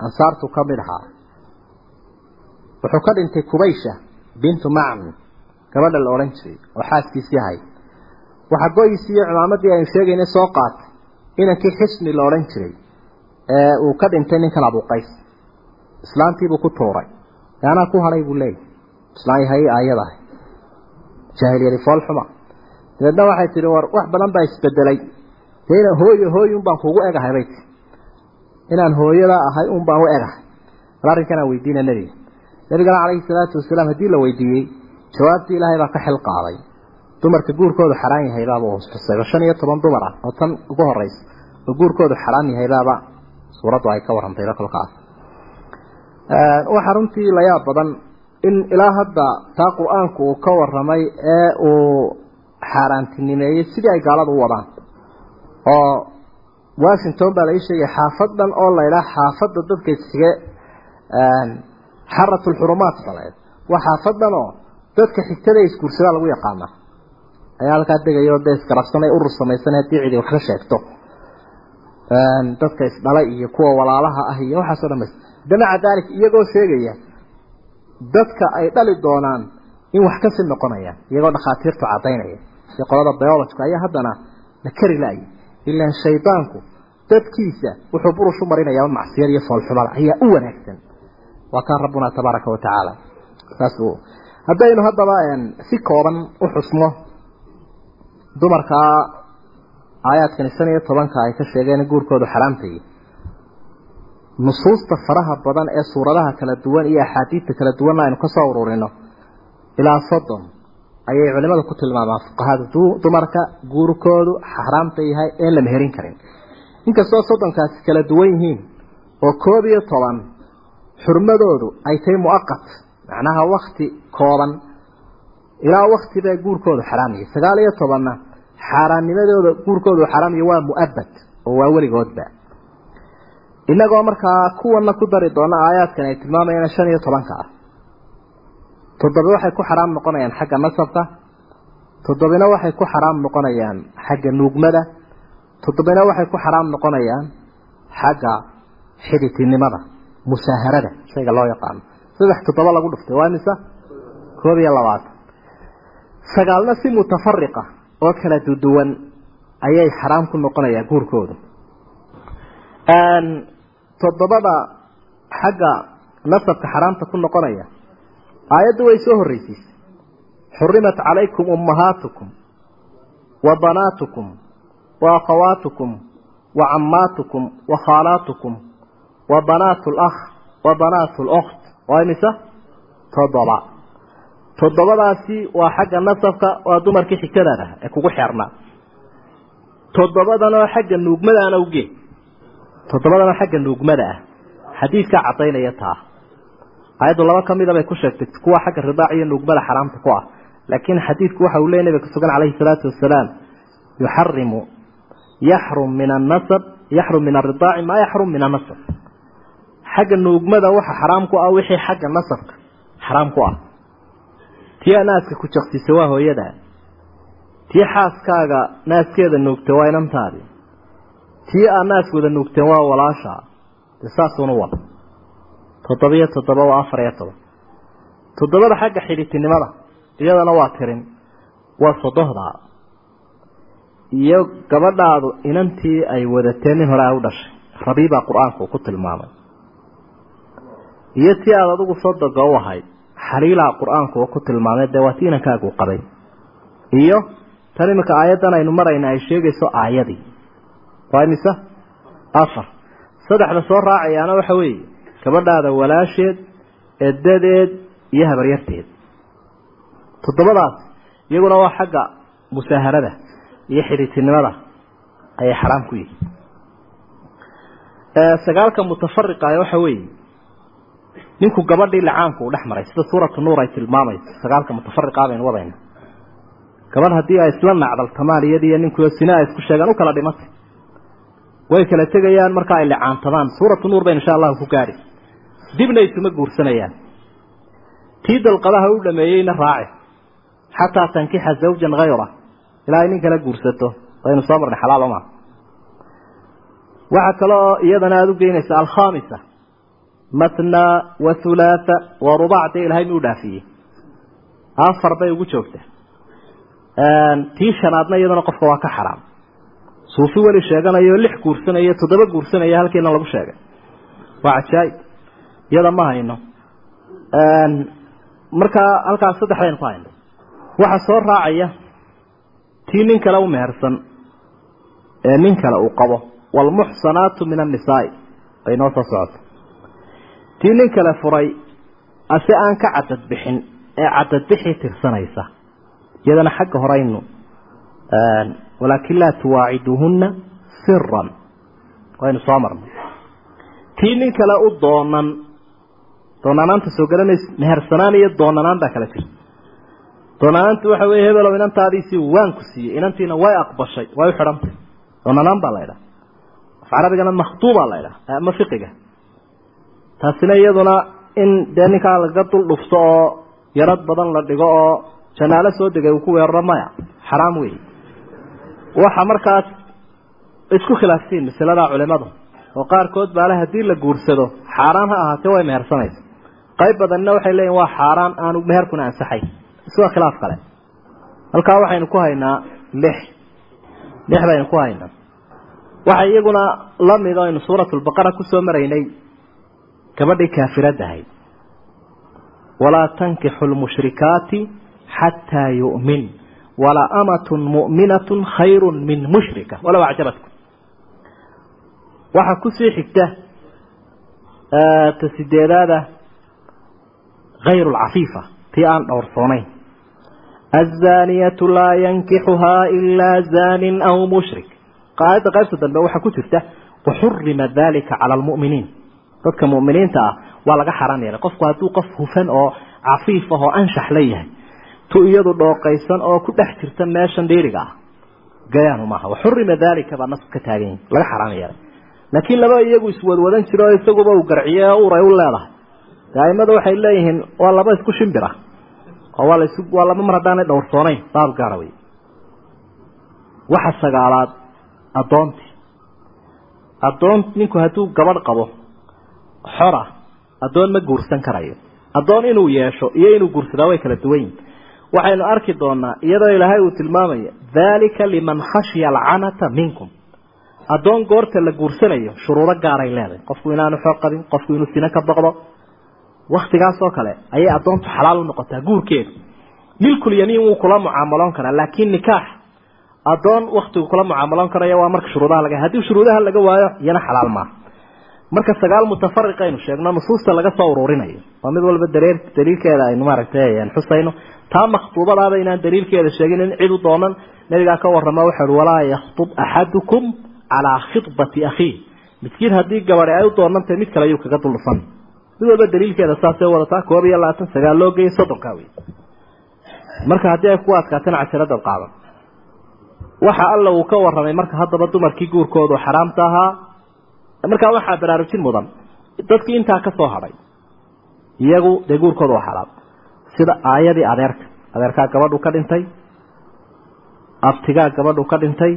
ansaartu ka mid ahaa. Wuxuu ka dhintay kubaysha bintu macn gabadha la odhan jiray oo xaaskiisii ahayd waxa go-iisii iyo cimaamadii aynu sheegaynay soo qaatay inankii xisni la odhan jiray ee uu ka dhintay ninkan abuqays islaantiibuu ku tuuray. Anaa ku hadhay buu leeyahy islaan yahay aayadaah jaahiliyadi foolxuma dabeedna waxay tihi war wax badan baa isbedelay dee inaan hooyo hooy un baan kuugu egahay bay tii inaan hooyada ahay un baan u egahay bal arrinkanaan weydiina nebiga nebigana calayhi salaatu wasalaam haddii la weydiiyey jawaabtii ilaahay baa ka xil qaaday dumarka guurkoodu xaraan yahay baaba hostusay shan iyo toban dumar ah oo tan ugu horeysa oo guurkoodu xaraan yahay baaba suuraddu ay ka warantayba kolkaas waxaa runtii la yaab badan in ilaa hadda taa qur'aanku uu ka waramay ee uu xaaraantinimeeyey sidii ay gaalada u wadaan oo washington baa la ii sheegay xaafad oo la idhaha xaafadda dadka isige xaratulxurumaat baleed waa xaafad oo dadka xigtada isguursadaa lagu yaqaana ayaa halkaa degayo dee iskarabsanay urur samaysan haddii cidi wax ka sheegto. Dadka isdhalay iyo kuwa walaalaha ah iyo waxaasoo dhamayst damaca daalik iyagoo sheegaya dadka ay dhali doonaan in wax kasi noqonayaan iyagoo dhakhaatiirtu cadaynaya si qolada biologika ayaa haddana la kari laayay ilaan shaydaanku dadkiisa wuxuu burush u marinayaa macsiyad iyo foolxumada ayaa u wanaagsan. Waa kaan rabbuna tabaaraka wa tacaala. Saas haddaynu haddaba si kooban u xusno dumarkaa aayaadkani shan iyo tobanka ay ka sheegeen guurkoodu xaraamtayay nusuusta faraha badan ee suuradaha kala duwan iyo axaadiidta kala duwanna aynu ka soo ururino. Ilaa soddon ayay culimadu ku tilmaamaan. Fuqahada dumarka guurkoodu xaraamta yahay een la meherin karin. Inkastoo soddonkaasi kala duwan yihiin oo koob iyo toban xurmadoodu ay tahay muaqat macnaha wakti kooban. Ilaa wakti baa guurkoodu xaraam yahay. Sagaal iyo tobanna xaaraannimadooda guurkoodu xaraam yahay waa mu'abad oo waa weligoodba. Inagoo markaa kuwana ku dari doona aayaadkan ay tilmaamayaan shan iyo tobanka ah toddoba waxay ku xaraam noqonayaan xagga nasabka toddobina waxay ku xaraam noqonayaan xagga nuugmada. Toddobina waxay ku xaraam noqonayaan xagga xiditinimada musaaharada shayga loo yaqaano saddex toddoba lagu dhuftay waa mise koob iyo labaatan sagaalna si mutafariqa oo kala duduwan ayay xaraam ku noqonayaan guurkooda. Toddobada xagga nasabka xaraamta ku noqonaya aayaddu way soo horreysiisay xurimat calaykum ummahaatukum wa banaatukum wa akhawaatukum wa cammaatukum wa khaalaatukum wa banaatu lakh wa banaatu lokht waa imise toddoba. Toddobadaasi waa xagga nasabka waa dumarkii xigtadaad ee kugu xeernaa toddobadanoo xagga nuugmadaana uge. Toddobadana xagga nuugmada ah. Xadiidkaa caddaynaya taa aayaddu laba ka mida bay ku sheegtay kuwa xagga ridaac iyo nuugmada xaraamta ku ah. Laakiin xadiidku waxa uu leey nabiga ka sugan calayhi salaatu wasalaam yuxarimu yaxrum min annasab yaxrum min aridaaci maa yaxrum min annasab. Xagga nuugmada waxa xaraam ku ah wixii xagga nasabka xaraam ku ah. Tii naaska ku jaqsisa waa hooyada. Tii xaaskaaga naaskeeda nuugta waa inantaadi. Tii aa naaskooda nuugteen waa walaasha de saasuuna wada toddobiyo toddoba waa afar iyo toban toddobada xagga xidhitinimada iyadana waa tirin waa sodohda iyo gabadhaadu inantii ay wadateen nin hore a u dhashay. Rabiibaa qur'aanku ku tilmaamay. Iyo tii aada adigu sodoga u ahayd xaliilaa qur'aanku uu ku tilmaamay dee waa tii inankaagu qabay. Iyo tan iminka aayaddan aynu marayna ay sheegayso aayadii. Waa imise afar. Saddexda soo raacayaana waxa weeye gabadhaada walaasheed edadeed iyo habaryarteed. Toddobadaas iyaguna waa xagga musaaharada iyo xidhiitinimada ayay xaraam ku yihiin. Sagaalka mutafariqa waxa weeye ninku gabadhii lacaanku uu dhex maray sida suuratu nuur ay tilmaamayso sagaalka mutafariqa baynu wadayna gabadh haddii ay isla nacdaltamaan iyadiiyo ninkuyo sina ay isku sheegaan u kala dhimatay way kala tegayaan marka ay licaantadaan suuratu nuur baynu insha allahu ku gaadhi dibna isuma guursanayaan. Tii dalqadaha u dhameeyeyna raaci xataa tankixa zawjan hayra ilaa ay nin kala guursato waynu soo marnay xalaal uma waxaa kale oo iyadana aada u geynaysa alkhamisa matna wa hulaatha wa rubac dee ilahay muu dhaafiyey? Afar bay ugu joogta. Tii shanaadna iyadana qofka waa ka xaraam. Suufi weli sheeganayo lix guursanaya toddoba guursanaya halkiina lagu sheegay. Waa cajaayib iyada ma hayno. Markaa halkaas saddex baynu ku hayno. Waxa soo raacaya tii nin kale u mehersan ee nin kale uu qabo. Waalmuxsanaatu min annisaai. Bay noo soo socoto tii nin kale furay ase aan ka cadad bixin ee cadadbixii tirsanaysa. Iyadana xagga horeynu walaakin laa tuwaaciduuhunna siran waynu soo marnay. Tii nin kale u doonan doonanaanta soo garanaysa mehersanaan iyo doonanaan baa kala jirta doonanaantu waxa weye hebelow inantaadiisii waan ku siiyey inantiina way aqbashay way u xidhantay. Doonanaan baa la ydhaha af carabigana makhtuubaa la ydhaha ama fiqiga. Taasina iyaduna in dee ninkaa laga dul dhufto oo yarad badan la dhigo oo janaalo soo degay uu ku weeraro maya xaraam weeye waxa markaas isku khilaafsiin masaladaa culimadu oo qaarkood baale haddii la guursado xaaraan ha ahaatee way mehersanaysa qayb badanna waxay leeyihiin waa xaaraan aanu meherkuna ansaxay. Iswaa khilaaf kale. Halkaa waxaynu ku haynaa lix. Lix baynu ku haynaa. Waxay iyaguna la mid aynu suuratulbaqara ku soo maraynay. Gabadhii kaafirad ahayd. Walaa tankixu lmushrikaati xataa yu'min. Walaa amatun mu'minatun khayru min mushrika. Walow acjabatkum. Waxaa ku sii xigta ta sideedaada hayru lcafiifa tii aan dhowrsoonayn azaaniyatu laa yankixuhaa ilaa zaanin aw mushrik aayadda qaybta dambe waxaa ku jirta waxurima dalika cala almu'miniin dadka mu'miniinta ah waa laga yeelay qofku hadduu qof hufan oo cafiif ah oo anshax la yahay tu iyadu dhooqaysan oo ku dhex jirta meeshan dhiiriga ah gayaanu maaha waxurima dalika baa nasku ka taagan yahi laga xaraam yeelay laakiin laba iyagu iswadwadan jiro isaguba uu garciye de aimada waxay leeyihiin waa laba isku shimbira oo waa las waa laba mar haddaanay dhowrsoonayn baab gaara wey waxa sagaalaad addoontii addoon ninku hadduu gabadh qabo xora addoon ma guursan karayo. Addoon inuu yeesho iyo inuu guursadaa way kala duwan yihiin waxaynu arki doonaa iyadoo ilaahay uu tilmaamaya dhalika liman khashya alcanata minkum. Addoon goorta la guursanayo shuruudo gaaray leedahay. Qofku inaanu xoog qabin qofku inuu sino ka boqdo waktigaas oo kale ayay addoontu xalaal u noqotaa guurkeedu. Milkul yamiin wuu kula mucaamaloon karaa laakiin nikaax addoon waktigu kula mucaamaloon karaya waa marka shuruudaha laga haddii shuruudaha laga waayo iyana xalaal maaha. Marka sagaal mutafariq aynu sheegno nusuusta laga soo ururinayo waa mid walba dareer daliilkeeda aynu maaragtay xusayno taa makhtuubadaaba inaan daliilkeeda sheegin in cid u doonan nabigaa ka warrama wuxuu uhi walaa yakhtub axadukum calaa khidbati akhiih. Midkiin haddii gabadhi ay u doonantahay mid kale ayuu kaga duldhufan mid walba daliilkeeda saasay wadataa koob iyo labaatan sagaal loo geeyay soddonkaa wey marka haddii ay ku adkaatana casharadaad qaadan waxa alla uu ka warramay marka haddaba dumarkii guurkoodu xaraamta ahaa markaa waxaa baraarujin mudan dadkii intaa ka soo hadhay iyagu dee guurkooda waa xaraam. Sida aayadii adeerka adeerkaa gabadhu ka dhintay abtigaa gabadhu ka dhintay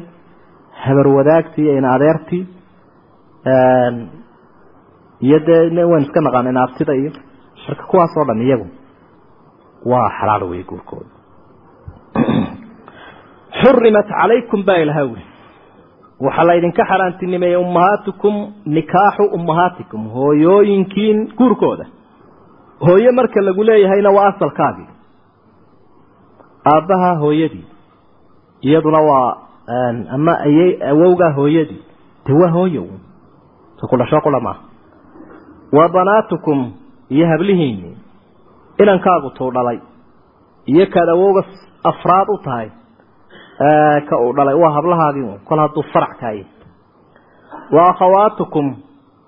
habar wadaagtii iyo ina adeertii iyo dee waynu iska naqaan ina abtida iyo marka kuwaas oo dhan iyagu waa xalaal wey guurkooda xurimat calaykum baa ilaha wi waxaa la idinka xaaraantinimeeyey ummahaatikum nikaaxu ummahaatikum hooyooyinkiin guurkooda. Hooye marka lagu leeyahayna waa asalkaagii. Aabbaha hooyadii. Iyaduna waa ama ayay awowgaa hooyadii. De waa hooyo kudhasho qula maaha wa banaatukum iyo hablihiinii inankaagu tuu dhalay. Iyo kaad awowga afraad u tahay ka uu dhalay. Waa hablahaagii un kol hadduu farac kaaye wa akhawaatukum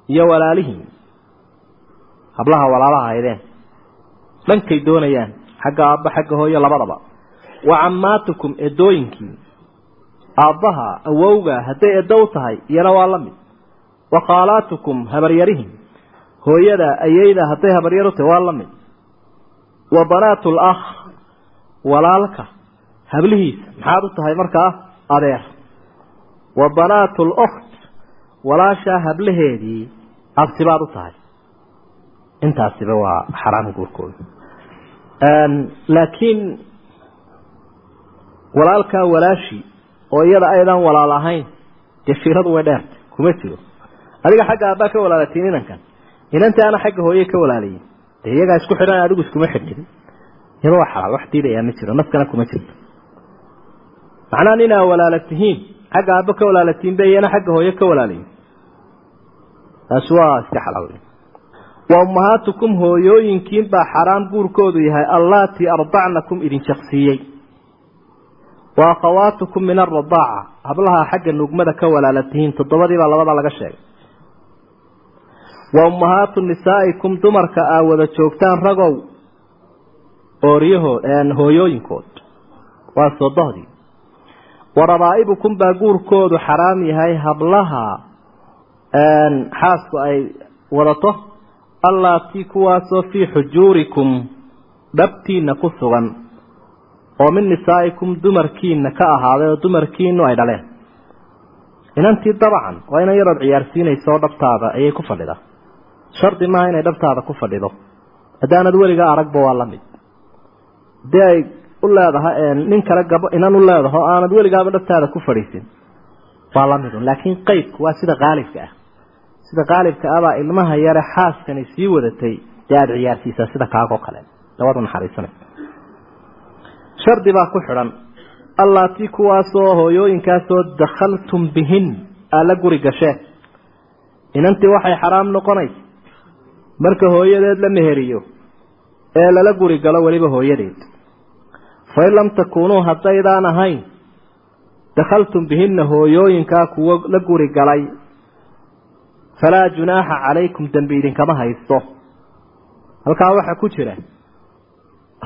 iyo walaalihiin. Hablaha walaalaha haydeen dhankay doonayaan xagga aabba xagga hooyo labadaba. Wa cammaatukum edooyinkii aabbaha awowga hadday edo u tahay iyana waa la mid. Wa khaalaatukum habaryarihin hooyada ayeyda hadday habaryar u tahay waa la mid. Wa banaatu lakh walaalka hablihiisa. Maxaad u tahay markaa adeer. Wa banaatu lukt walaashaa hablaheedii abtibaad u tahay. Intaasiba waa xaraam guurkooda. Laakiin walaalkaa walaashii oo iyada aydan walaal ahayn dee way dheerta kuma jiro. Adiga xagga aabbaa ka walaalatiin inankan inanta ana xagga hooye ka walaalayin dee iyagaa isku xidhan adigu iskuma xidhin. Iyada waa xalaal wax diidayaa ma jiro naskana kuma jirto macnaha ninaa walaala tihiin xagga aabba ka walaalatiin ba iyana xagga hooye ka walaalayin taasi waa iska xalaal wa ummahaatukum hooyooyinkiin baa xaraam guurkoodu yahay allaatii ardacnakum idin jaqsiiyey wa akhawaatukum min aradaaca hablaha xagga nugmada ka walaalatihiin toddobadiibaa labada laga sheegay wa ummahaatu nisaa'ikum dumarka aa wada joogtaan ragow. Ooryahood hooyooyinkood. Waa soodohdii wa rabaa'ibukum baa guurkoodu xaraam yahay hablaha xaasku ay wadato. Allaatii kuwaasoo fii xujuurikum dhabtiinna ku sugan. Oo min nisaa'ikum dumarkiina ka ahaaday oo dumarkiinu ay dhaleen. Inantii dabcan waa inan yarood ciyaarsiinayso dhabtaada ayay ku fadhidaa shardi maaha inay dhabtaada ku fadhido. Haddaanad weligaa aragba waa la mid. Hadii ay u leedahay nin kale gabo inan u leedaho aanad weligaaba dhabtaada ku fadhiisin waa la midun laakiin qeydku waa sida qaalibka ah. Sida qaalibka abaa ilmaha yare xaaskani sii wadatay dee aada ciyaarsiisaa sida kaagoo kale. Dabadu naxariisana shardi baa ku xidhan. Allaatii kuwaasoo hooyooyinkaasoo dakhaltum bihin aa la guri gasheen inantii waxay xaraam noqonaysa marka hooyadeed la meheriyo ee lala guri galo weliba hooyadeed. Fain lam takuunuu haddaydaan ahayn dakhaltum bihinna hooyooyinkaa kuwo la guri galay falaa junaaxa calaykum dembi idinkama haysto. Halkaa waxaa ku jira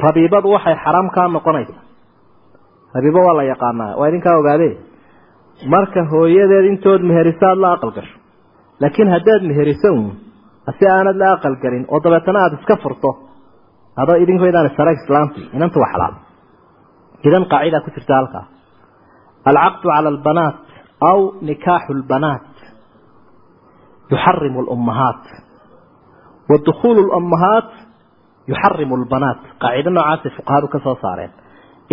rabiibadu waxay xaraam kaa noqonaysaa. Rabiibo waa la yaqaanaa waa idinkaa ogaadee? Marka hooyadeed intood meheriso aada la aqal gasho laakiin haddaad meheriso uun si aanad la aqal galin oo dabeetana aada iska furto adoo idinkoydaan isara islaamtii inanta waa xalaal. Idan qaacida ku jirta halkaa alcaqdu cala albanaat aw nikaaxu lbanaat yuxarimu lummahaat wa dukhuulu lummahaat yuxarimu lbanaat qaacido noocaasay fuqahadu ka soo saareen.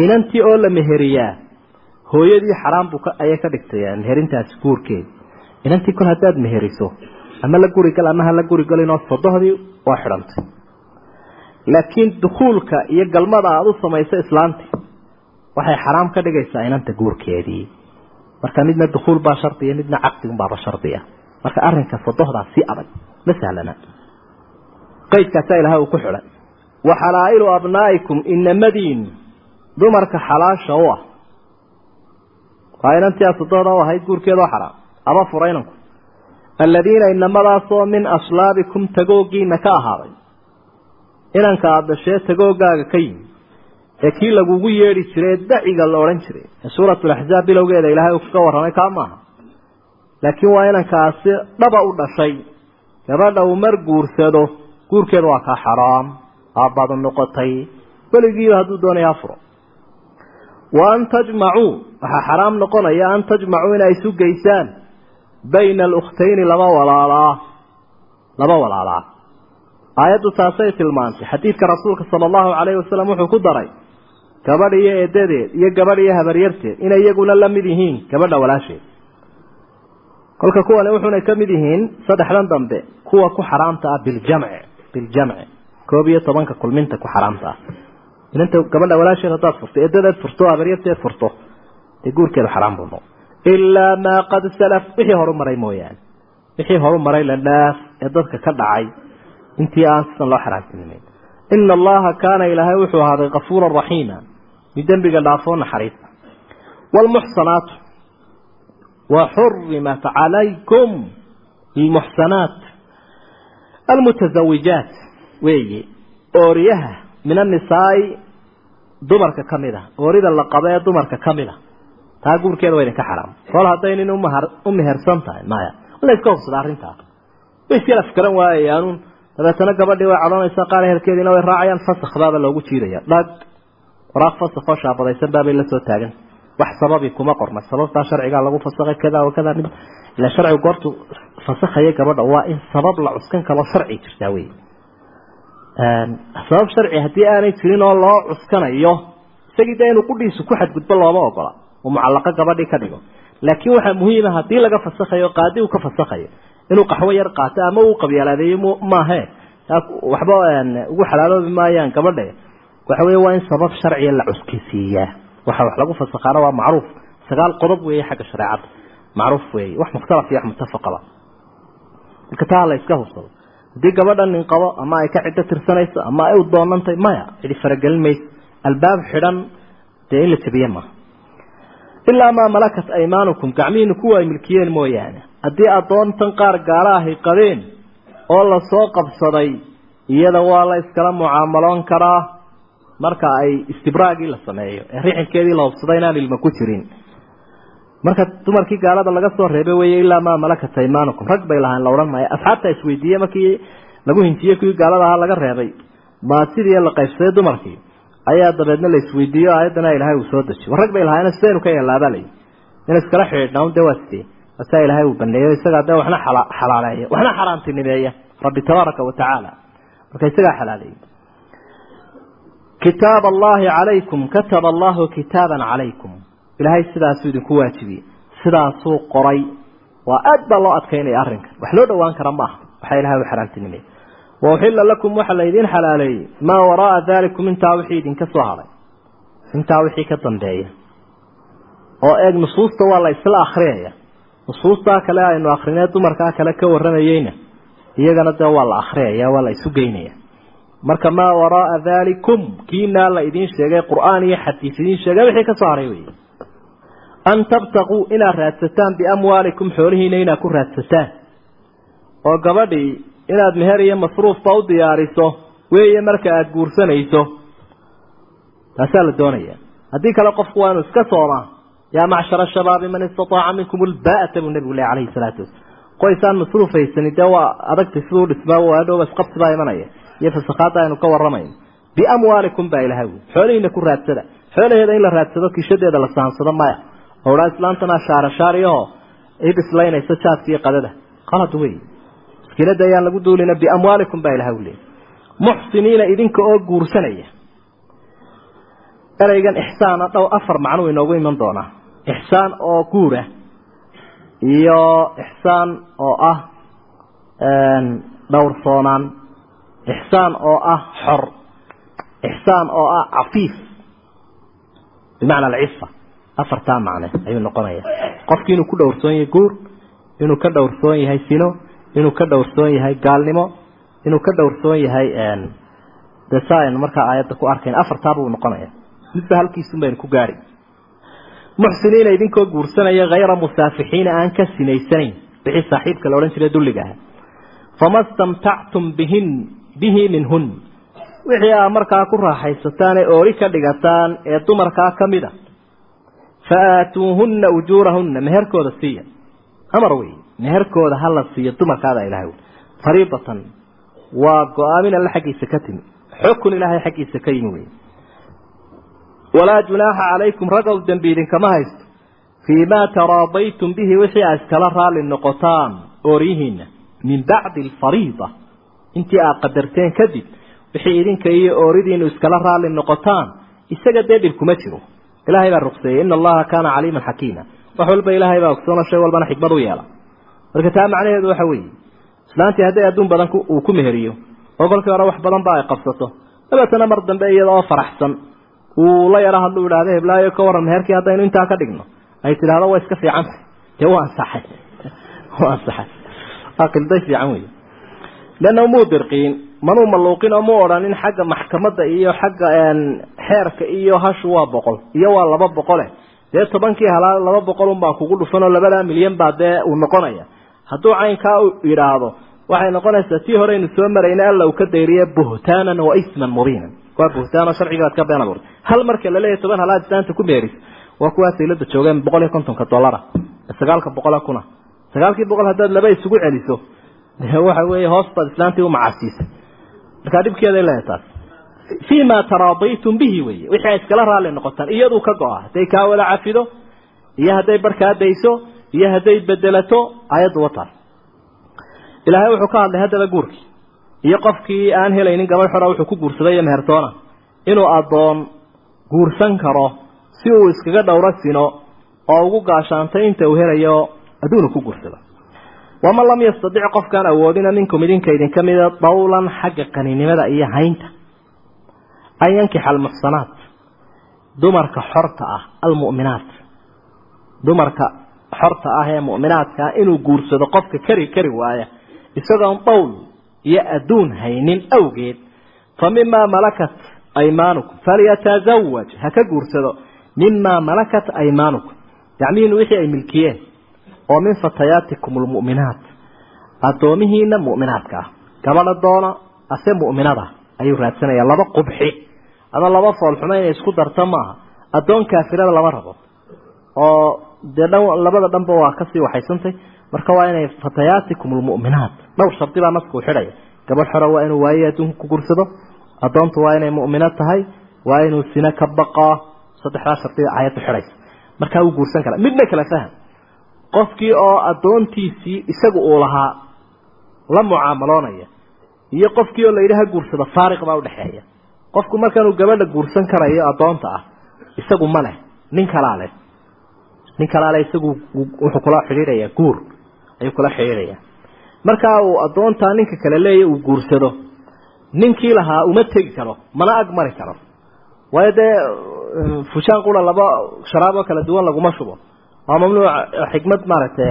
Inantii oo la meheriyaa hooyadii xaraam buu ayay ka dhigtay meherintaasi guurkeedi inantii kol haddaad meheriso ama la gurigal ama ha la gurigalinoo sodohdii waa xidhantay. Laakiin dukuulka iyo galmada aada u samayso islaanti waxay xaraam ka dhigaysaa inanta guurkeedii. Marka midna dukuul baa shardiya midna caqdigunbaaba shardiya. Marka arinka sodohdaa si adag ma sahlana qaydkaasaa ilaha uu ku xidhay wa xalaa'ilu abnaa'ikum inamadiin dumarka xalaasha u ah. Waa inantii a sodohda u ahayd guurkeedoo xaraam. Ama furaynanku aladiina inamadaasoo min aslaabikum tagoogiina ka ahaaday inanka aada dhashee tagoogaaga ka yimi ee kii lagugu yeedhi jiray ee daciga la odhan jiray ee suuratulaxzaab bilowgeeda ilaahay uu kaga warramay kaa maaha laakiin waa inankaasi dhaba u dhashay gabadha uu mar guursado guurkeeda waa kaa xaraam aabbaadu noqotay weligiiba hadduu doonaya furo wa an tajmacuu waxaa xaraam noqonaya an tajmacuu inay isu geysaan bayna alukhtayni laba walaalaa laba walaalaa aayaddu taasay tilmaantay xadiidka rasuulka sala allahu calayhi wasalam wuxuu ku daray gabadh iyo eedadeed iyo gabadh iyo habaryarteed inay iyaguna la mid yihiin gabadha walaasheed kolka kuwani wuxuunay ka mid yihiin saddexdan dambe kuwa ku xaraamta ah biljamci biljamci koob iyo tobanka kulminta ku xaraamta ah inanta gabadha walaasheed haddaad furto eedadeed furto habaryarteed furto dee guurkeedu xaraam buu noqo ilaa maa qad salaf wixii horu maray mooyaane wixii horu maray la dhaaf ee dadka ka dhacay intii aan sidan loo xaraamtinimeyn ina allaha kaana ilaahay wuxuu ahaaday kafuuran raxiima mid dembiga dhaafoo naxariista wlmuxsanaatu waxurimat calaykum lmuxsanaat almutazawijaat weeye ooriyaha min annisaai dumarka ka mid a oorida la qabo ee dumarka ka mid a taa guurkeeda waa idinka xaraam. Kol hadday nin u mehersan tahay maya la iska hubsada arrintaa. Way iska lafgaran waayayaanuun dabeetana gabadhii way cadhoonaysaa qaar ehelkeediina way raacayaan. Fasakh loogu jiidaya dhag waraaq fasakoo shaabadaysan baabay la soo taagan. Wax sababi kuma qorna sababtaa sharcigaa lagu fasakhay kada wa kada ila sharcigu goortu fasakhaya gabadha waa in sabab la cuskan kaloo sharci jirtaa wey sabab sharci haddii aanay jirin oo loo cuskanayo isagii dee inuu qudhiisu ku xadgudbo looma ogola uu mucallaqo gabadhii ka dhigo. Laakiin waxaa muhiima haddii laga fasakhayo qaadi uu ka fasakhayo inuu qaxwo yar qaato ama uu qabyaalaadeeyo maahe. Waxba ugu xalaaloobi maayaan gabadhe. Waxa wey waa in sabab sharciga la cuskisiiyaa. Waxa wax lagu fasakhaana waa macruuf. Sagaal qodob weeye xagga shareecada. Macruuf weeye. Wax mukhtalaf iyo wax muttafaqaba marka taa la iska hubsado. Haddii gabadha nin qabo ama ay ka ciddo tirsanayso ama ay u doonantay maya cidi faragelin mayso. Albaab xidhan dee in la jabiye maaha ilaa maa malakat aymaanukum gacmihiinu kuwa ay milkiyeen mooyaane haddii addoontan qaar gaala ahay qabeen oo la soo qabsaday iyada waa la iskala mucaamaloon karaa marka ay istibraagii la sameeyo ee rixinkeedii la hubsaday inaan ilma ku jirin marka dumarkii gaalada laga soo reebay weeye ilaa maa malakat aymaanukum rag bay lahaan la odhan maayo asxaabta isweydiiye markii lagu hinjiyey kuwii gaalada ahaa laga reebay ma sidii la qaybsaday dumarkii ayaa dabeedna la isweydiiyo aayaddana ilaahay uu soo dejiy war rag bay lahaayeen sidaynu ka yeelaabaa layi in iskala xidhiidhnaa un dee waa sidee asaa ilaahay uu baneeyo isagaa dee waxna xalaaleeya waxna xaraamtinimeeya. Rabbi tabaaraka wa tacaala. Marka isagaa xalaaleeyey. Kitaab allahi calaykum kataba allahu kitaaban calaykum. Ilaahay sidaasuu idinku waajibiyey. Sidaasuu qoray. Waa aad baa loo adkaynaya arrinkan. Wax loo dhowaan kara maaha. Waxaa ilahay u xaraamtinimeeyey waraaa dalikum intaa wixii idinka soo hadhay intaa wixii ka dambeeya oo eeg nusuusta waa la isla akriyaya nusuustaa kale aynu akrinee dumarkaa kale ka waramayeyna iyagana dee waa la akriyaya waa la isu geynaya marka maa waraaa dalikum kiinaa la idiin sheegay qur'aan iyo xadiis idiin sheegay wixii ka soo haray wey an tabtaquu inaad raadsataan biamwaalikum xoolihiina inaad ku raadsataan oo gabadhii inaad meher iyo masruufba u diyaariso weeye marka aada guursanayso. Taasaa la doonaya. Haddii kale qofku waa inuu iska soomaa yaa macshara shabaabi man istataaca minkum ulbaata buu nebigu leh calayhi salaatu wasalaam qoysaan masruuf haysani dee waa adagtay siduu dhismaa waadhowba isqabsi baa imanaya. Iyo fasakhaadda aynu ka warramayno biamwaalikum baa ilahay wy xoolihiina ku raadsada. Xoolaheeda in la raadsado kishadeeda la saansado maya. Odhaa islaantana shaarashaariyaho i bislaynayso jaaska iyo qadada. Qalad wey muskilada ayaan lagu duulina biamwaalikum baa ilahay u leeyay muxsiniina idinka oo guursanaya. Ereygan ixsaana dhow afar macnuu inoogu iman doonaa. Ixsaan oo guura iyo ixsaan oo ah dhowrsoonaan ixsaan oo ah xor. Ixsaan oo ah cafiif. Bimacna alcifa afartaa macne ayuu noqonaya qofkii inuu ku dhowrsoon yahay guur inuu ka dhowrsoon yahay sino inuu ka dhowrsoon yahay gaalnimo inuu ka dhowrsoon yahay de saa aynu markaa aayadda ku arkayn afartaa buu noqonaya. Midba halkiisun baynu ku gaari. Muxsiniina idinkoo guursanaya hayra musaafixiina aan ka sinaysanayn wixii saaxiibka la odhan jiray dulliga aha fama stamtactum bihin bihi minhun. Wixii aa markaa ku raaxaysataan ee oori ka dhigataan ee dumarkaa ka mid a fa aatuuhunna ujuurahunna meherkooda siiya. Amar wey meherkooda hala siiyo dumarkaada ilahay fariidatan waa go'aamin alle xaggiisa ka timi. Xukun ilaahay xaggiisa ka yimi wey walaa junaaxa calaykum ragow dembi idinkama haysto. Fii maa taraadaytum bihi wixii aa iskala raalli noqotaan ooryihiina min bacdi alfariida. Intii aad qadarteen kadib wixii idinka iyo ooridiinu iskala raalli noqotaan isaga dee dhib kuma jiro. Ilaahay baa ruqseeyey ina allaha kaana caliiman xakiima. Wax walba ilaahay baa ogsoona shay walbana xikmad u yeela marka taa macnaheedu waxa weeye islaantii hadday adduun badan uu ku meheriyo oo kolkii hore wax badan ba ay qabsato dabeetana mar dambe iyada oo faraxsan uu la yaro hadlu idhahda heblaayo ka waran meherkii haddaynu intaa ka dhigno. Ay tidhahdo waa iska fiicanta dee waa ansaxay waa ansaxay aqilday fiican wey leanna muu dirqiin manuu maluuqin oo mu odhanin xagga maxkamadda iyo xagga xeerka iyo hashu waa boqol iyo waa laba boqole dee tobankii halaa laba boqol unbaa kugu dhufan oo labadaa milyan baa dee uu noqonaya hadduu caynkaa u yidhaahdo waxay noqonaysaa tii horeynu soo marayna alla uu ka dayriye buhtaanan wa isman mubiinan. Waa buhtaano sharciga aad ka been abuurtay. Hal marka la leeyahay toban halaad islaanta ku meeris waa kuwaa saylada joogeen boqol iyo kontonka dollara. Sagaalka boqol kuna. Sagaalkii boqol haddaad laba isugu celiso waxa weeye hoos baad islaantii umacasiisay markaa dhibkeeday leedahay taas. Fii ma taraadaytum bihi weye wixii ay iskala raalli noqotaan iyaduu ka go-a hadday kaa wada cafido iyo hadday barkaa dayso iyo hadday bedelato ayaddu wataas ilaahay wuxuu ka hadlay haddaba guurkii iyo qofkii aan helaynin gabadh xora wuxuu ku guursaday iyo mehertoona inuu addoon guursan karo si uu iskaga dhowro sino oo ugu gaashaantay inta uu helayo adduunu ku guursado. Waman lam yastadic qofkaan awoodina minkum idinka idinka mida dawlan xagga qaninimada iyo haynta. An yankixa almuxsanaat dumarka xorta ah almu'minaat. Dumarka xorta ah ee mu'minaadka ah inuu guursado qofka kari kari waaya isagoon dawl iyo adduun haynin awgeed fa mimaa malakat aymaanukum falyatazawaj ha ka guursado. Mimaa malakat aymaanukum yacmiin wixii ay milkiyeen oo min fatayaatikum almu'minaat addoomihiina mu'minaadka ah. Gabadha doona ase mu'minada ayuu raadsanayaa laba qubxi. Ama laba foolxumo inay isku darto maaha. Addoon kaafirada lama rabo oo dee labada dhanba waa ka sii waxaysantay. Marka waa inay fatayaatikum almu'minaat. Dhowr shardi baa nasku u xidhaya gabadh xora waa inuu waaye adduunka ku gursado addoontu waa inay mu'mino tahay. Waa inuu sine ka baqaa saddexdaa shardi ayaddu xidhaysa markaa wuu guursan karaa midna kala faham. Qofkii oo addoontiisii isagu uu lahaa la mucaamaloonaya iyo qofkii oo layidhi ha guursado faariq baa udhexeeya qofku markanuu gabadha guursan karayo addoonta ah isagu ma leh. Nin kalaa leh nin kalaa leh isagu wuxuu kula xidhiidhayaa guur. Ayuu kula xidhiidhayaa markaa uu addoontaa ninka kale leeya uu guursado ninkii lahaa uma tegi karo mana ag mari karo. Waayo dee fushaan qura laba sharaaboo kala duwan laguma shubo. Waa mamnuuc xikmad maaragtay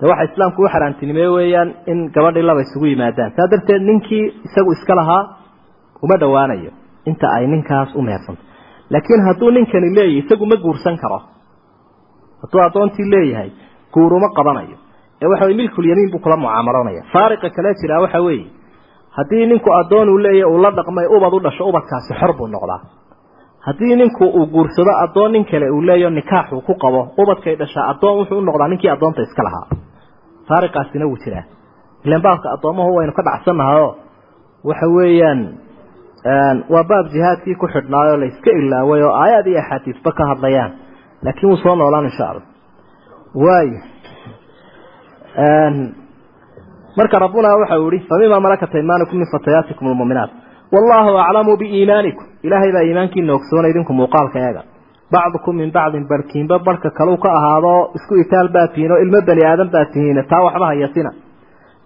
de waxa islaamku u xaraantinimeeye weeyaan in gabadhii laba isugu yimaadaan. Saa darteed ninkii isagu iska lahaa uma dhowaanayo inta ay ninkaas u mehersanto laakiin hadduu ninkani leeyahy isagu ma guursan karo hadduu addoontii leeyahay guur uma qabanayo. Ee waxa wey milkulyamiin buu kula mucaamaloonaya faariqa kale jiraa waxa weeye haddii ninku addoon uu leeyahy uu la dhaqmay ubad u dhasho ubadkaasi xor buu noqdaa. Haddii ninku uu guursado addoon nin kale uu leeyaho nikaaxuu ku qabo ubadkay dhashaa addoon wuxuu u noqdaa ninkii addoonta iska lahaa. Faariqaasina wuu jiraa. Ilan baabka addoomahu waynu ka dhacsannahayo waxa weeyaan waa baab jihaadkii ku xidhnaayoo la iska ilaaway oo aayaad iyo axaadiisba ka hadlayaan laakiin wuu soo noolaan insha allah waayo. Marka rabbuna waxa uu yihi famima malakat aymanukum min fatayaatikum almu'minaat. Wallahu aclamu biiimaanikum. Ilaahay baa iimaankiina ogsoona idinku muuqaalka eega bacdukum min bacdin barkiinba barhka kalau ka ahaado isku itaal baa tihiin oo ilmo bani aadan baa tihiin taa waxba hayasina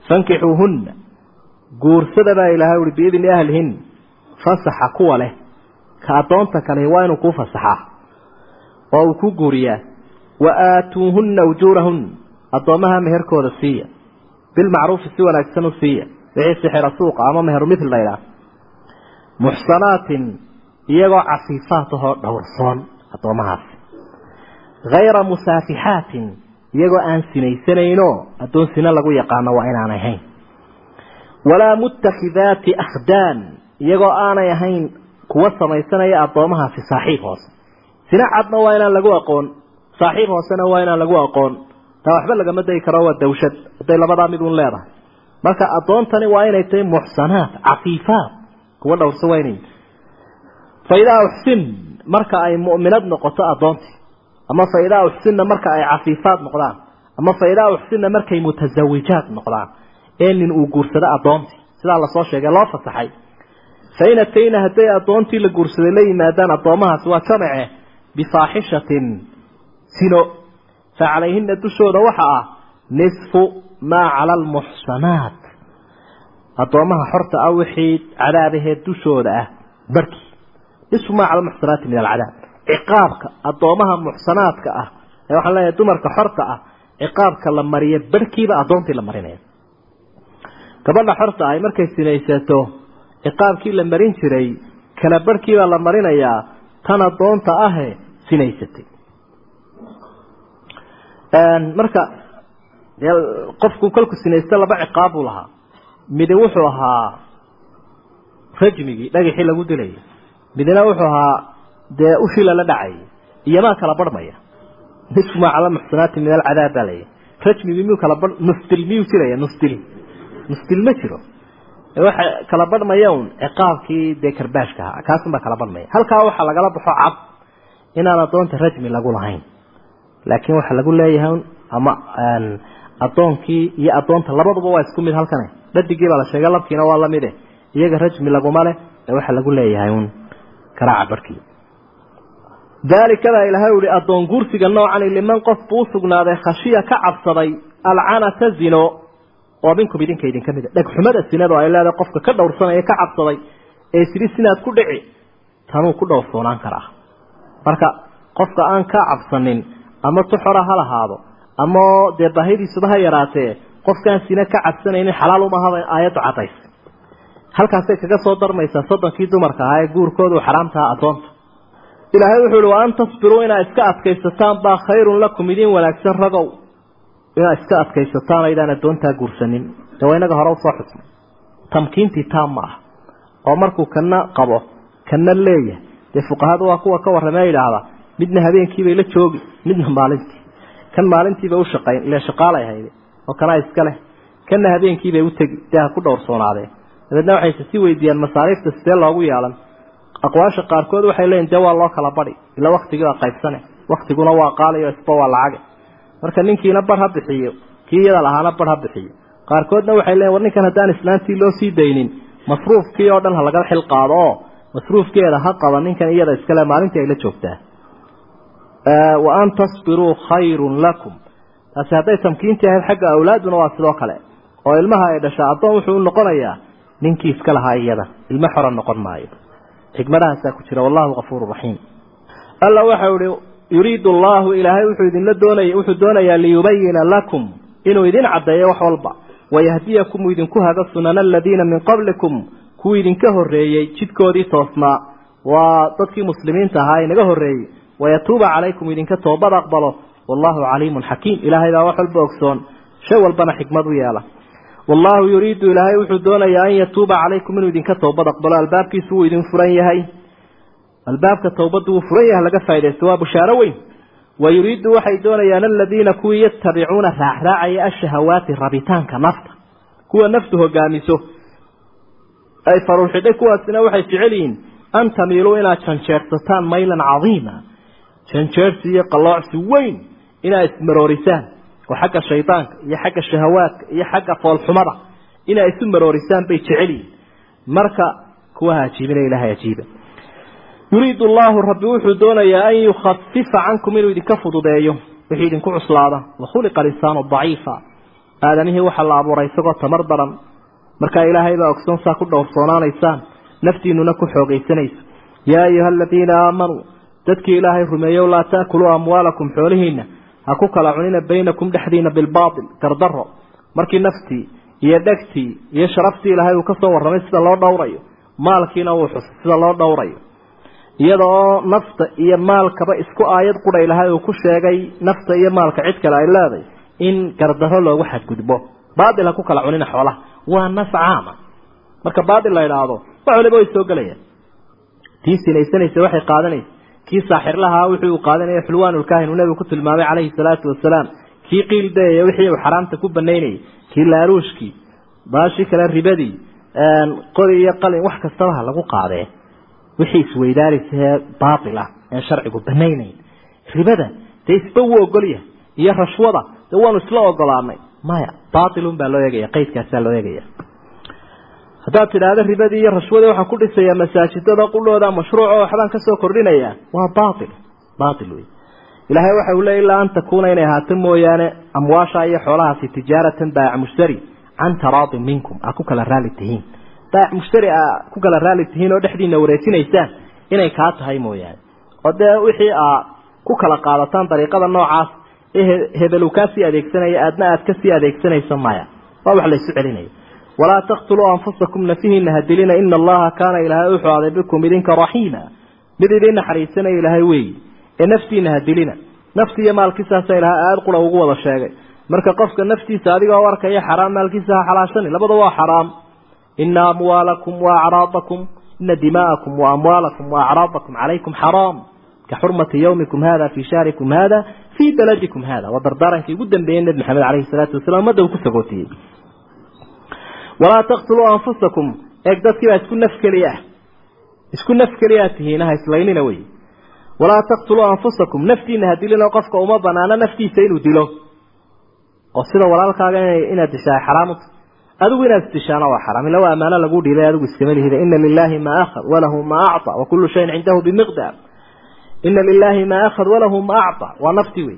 fankixuuhunna guursada baa ilaahay uhi biidni ahlihin fasaxa kuwa leh. Ka addoonta kale waa inuu kuu fasaxaa oo uu ku guuriyaa wa aatuuhunna ujuurahunna addoommaha meherkooda siiya. Bilmacruufi si wanaagsan u siiya. Wixii sixira suuqa ama meheru mithl laydhaah muxsanaatin iyagoo cafiifaat ahoo dhowrsoon addoommahaasi hayra musaafixaatin iyagoo aan sinaysanayno addoon sina lagu yaqaano waa inaanay ahayn. Walaa mutakhidaati akhdaan iyagoo aanay ahayn kuwa samaysanaya addoomahaasi saaxiib hoose sina cadna waa inaan lagu aqoon. Saaxiib hoosena waa inaan lagu aqoon. Taa waxba lagama dayi karo waa dawshad. Hadday labadaa mid un leedahay. Marka addoontani waa inay tahay muxsanaat cafiifaat kuwa dhowrsa waa inay. Fa uxsin marka ay mu'minad noqoto addoontii ama fa idaa uxsinna marka ay cafiifaad noqdaan. Ama fa idaa uxsinna markay mutasawijaad noqdaan. Ee nin uu guursado addoontii sidaa la soo sheegay loo fasaxay. Fa atayna hadday addoontii la guursaday la yimaadaan addoomahaasi waa jamace bifaaxishatin sino fa calayhina dushooda waxa ah nisfu maa cala almuxsanaat addoomaha xorta ah wixii cadaabaheed dushooda ah barkii nisfu maa cala almuxsanaati min alcadaab ciqaabka addoomaha muxsanaadka ah ee waxaan leeyahay dumarka xorta ah ciqaabka la mariya barhkiiba addoontii la marinaya. Gabadha xorta ahy markay sinaysato ciqaabkii la marin jiray kala barhkiibaa la marinayaa tan addoonta ahe sinaysatay. Marka qofku kolku sinaysta laba ciqaab buu lahaa. Midi wuxuu ahaa rajmigii dhagaxii lagu dilayay midna wuxuu ahaa dee ushii lala dhacayay iyomaa kala barhmaya nisfu maa cala muxsanaati min alcadaab baa layidhi rajmigi miyuu kala bar nusdil miyuu jiraya nusdil nusdil ma jiro. Waxa kala barhmaya un ciqaabkii dee karbaashka ahaa. Kaasunbaa kala barhmaya halkaa waxaa lagala baxo cad inaan addoonta rajmi lagu lahayn. Laakiin waxaa lagu leeyahay ama addoonkii iyo addoonta labaduba waa isku mid halkane dhadigii baa la sheegay labkiina waa lamide iyaga rajmi laguma leh ee waxaa lagu leeyahay un. Karaaca barhkii daalikadaa ilaahay uhi addoon guursiga noocani liman qof buu usugnaaday khashiya ka cabsaday alcanata zino. Oo minkum idinka idinka mid a dhegxumada sinadu ay leedahay qofka ka dhowrsanaya ka cabsaday ee sidhi sinaad ku dhici tanuu ku dhowrsoonaan karaa marka qofka aan ka cabsanin ama tuxora ha lahaado ama dee baahidiisuba ha yaraatee qofkaan sina ka cabsanaynin xalaal umahaba aayaddu cadays halkaasay kaga soo darmaysaa soddonkii dumarka ahaa ee guurkoodu xaraamtaha addoonta. Ilaahay wuxuu uhi wa tasbiruu inaad iska adkaysataan baa khayrun lakum idin wanaagsan ragow. Inaad iska adkaysataan aydaan addoontaa guursanin. Dee waa inaga hore u soo xusnay. Tamkiintii taam ma ah oo markuu kana qabo kana leeyahay dee fuqahadu waa kuwa ka warramee yidhaahda midna habeenkiibay la joogi midna maalintii. Kan maalintiibay u shaqayn ile shaqaalay hayde oo kanaa iska leh. Kana habeenkiibay u tegi dee ha ku dhowrsoonaadeen dabeedna waxayse si weydiiyaan masaariifta sidee loogu yeelan aqwaasha qaarkood waxay leeyiin dee waa loo kala badhi ila waktigii waa qaybsane waktiguna waa qaalayo isba waa lacage marka ninkiina bar ha bixiyo kii iyada lahaana bar ha bixiyo. Qaarkoodna waxay leeyiin war ninkan haddaan islaantii loo sii daynin masruufkii oo dhan ha laga xil oo masruufkeeda ha qaba ninkan iyada iskale maalintii ay la joogtaa. Wa an tasbiruu khayrun lakum. Taasi hadday tamkiintii ahayd xagga awlaaduna waa sidoo kale. Oo ilmaha ay dhashaa addoon wuxuu u noqonayaa ninkii iska lahaa iyada. Ilmo xora noqon maayo. Xikmadahaasaa ku jira. Wallahu kafuuru raxiim alla waxau ihi yuriidu allahu ilaahay wuxuu idinla doonaya wuxuu doonayaa liyubayina lakum. Inuu idin caddeeyo wax walba. Wayahdiyakum idinku hago sunana aladiina min qablikum kuwii idinka horreeyey jidkoodii toosnaa waa dadkii muslimiinta ahaa inaga horreeyey wayatuuba calaykum idinka toobad aqbalo. Wallahu caliimun xakiim. Ilaahay baa wax walba ogsoon. Shay walbana xikmad u yeela wallahu yuriidu ilaahay wuxuu doonayaa an yatuuba calaykum inuu idinka toobad aqbalo. Albaabkiisu wuu idin furan yahay. Albaabka towbaddu wuu furan yahay laga faa'idaysto waa bushaaro weyn. Wa yuriidu waxay doonayaan aladiina kuwii yatabicuuna raacraacaya ashahawaati rabitaanka nafta. Kuwa naftu hogaamiso ay faruuxidhay kuwaasina waxay jecel yihiin an tamiiluu inaad janjeersataan maylan cadiima. Janjeersi iyo qalloocsi weyn inaad ismaroorisaan oo xagga shaydaanka iyo xagga shahawaadka iyo xagga foolxumada inay isu maroorisaan bay jecel yihiin marka kuwa ha ajiibina ilahay ajiiba yuriidu allahu rabbi wuxuu doonayaa an yukhafifa cankum inuu idinka fududeeyo. Wixii idinku cuslaada. Wakhuliqa alinsanu daciifa. Aadamihii waxaa la abuuray isagoo tamar daran markaa ilaahay baa ogsoon saa ku dhowrsoonaanaysaan naftiinuna ku xoogaysanayso yaa ayuha aladiina aamanuu dadkii ilaahay rumeeyow laa taakuluu amwaalakum xoolihiina ha ku kala cunina baynakum dhexdiina bilbaatil gardaro markii naftii iyo dhegtii iyo sharaftii ilaahay uu ka soo warramay sida loo dhowrayo maalkiina wuu xusay sida loo dhowrayo. Iyada oo nafta iyo maalkaba isku aayad qura ilahay uu ku sheegay nafta iyo maalka cid kale ay leeday in gardarro loogu xadgudbo. Baatil ha ku kala cunina xoolaha waa nas caama marka baatil la idhaahdo wax waliba way soo gelayaan tii sinaysanaysa waxay qaadanaysa kii saaxirlahaa wuxuu qaadanaya xulwaanulkaahin uu nebigu ku tilmaamay calayhi salaatu wasalaam. Kii qiildayaya wixii uu xaraamta ku banaynayay kii laaluushkii baashii kale ribadii qori iyo qalin wax kastaba lagu qaadee. Wixii isweydaaraysaee baatil ah aan sharcigu banaynayn ribada dee isba wuu ogolyahay. Iyo rashwada dee waanu isla ogolaanay maya. Baatilun baa loo eegaya qaydkaasaa loo eegaya. Haddaad tidhaahdo ribadii iyo rashwadii waxaan ku dhisayaa masaajidada qudhooda mashruuco waxbaan ka soo kordhinayaa waa baatil. Baatil wey ilaahay waxa uu leey ilaa an takuuna inay ahaato mooyaane amwaasha iyo xoolahaasi tijaaratan baac mushtari can taraadin minkum. Aa ku kala raali tihiin. Baac mushtari aa ku kala raali tihiin oo dhexdiina wareejinaysaan inay kaa tahay mooyaane. Oo dee wixii aa ku kala qaadataan dariiqada noocaas ee kaasii adeegsanaya aadna aad ka sii adeegsanayso maya. Waa wax laysu celinayo. Walaa taqtuluu anfusakum nafihiina hadilina ina allaha kaana ilaahay wuxuu aday bikum idinka raxiima. Mid idin naxariisanaya ilaahay weeyi. Ee naftiina hadilina nafti iyo maalkiisaasa ilahay aada qura ugu wada sheegay. Marka qofka naftiisa adigoo arkaya xaraam maalkiisa ha xalaashani. Labada waa xaraam. Ina amwaalakum wa acraadakum ina dimaa'akum wa amwaalakum wa acraadakum calaykum xaraam ka xurmati yawmikum hada fii shahrikum hada fii baladikum hada waa dardaarankii ugu dambeeyey nebi maxamed caleyhi salaatu wasalaam ummadda uu ku sagootiyey walaa taqtuluu anfusakum eeg dadkiibaa isku naf keliya ah isku naf keliyaa tihiina ha islaynina wey walaa taqtuluu anfusakum naftiina ha dilino qofka uma banaano naftiisa inuu dilo oo sida walaalkaaga inaad dishaa xaraamta adigu inaad isdishaana waa xaraam ila waa ammaano lagu dhiilay adigu iskama lihida ina lilahi maa akhad walahu maa acطa wakulu shayin cindahu bimiqdaar ina lilahi maa akhad walahu maa acطa waa nafti wey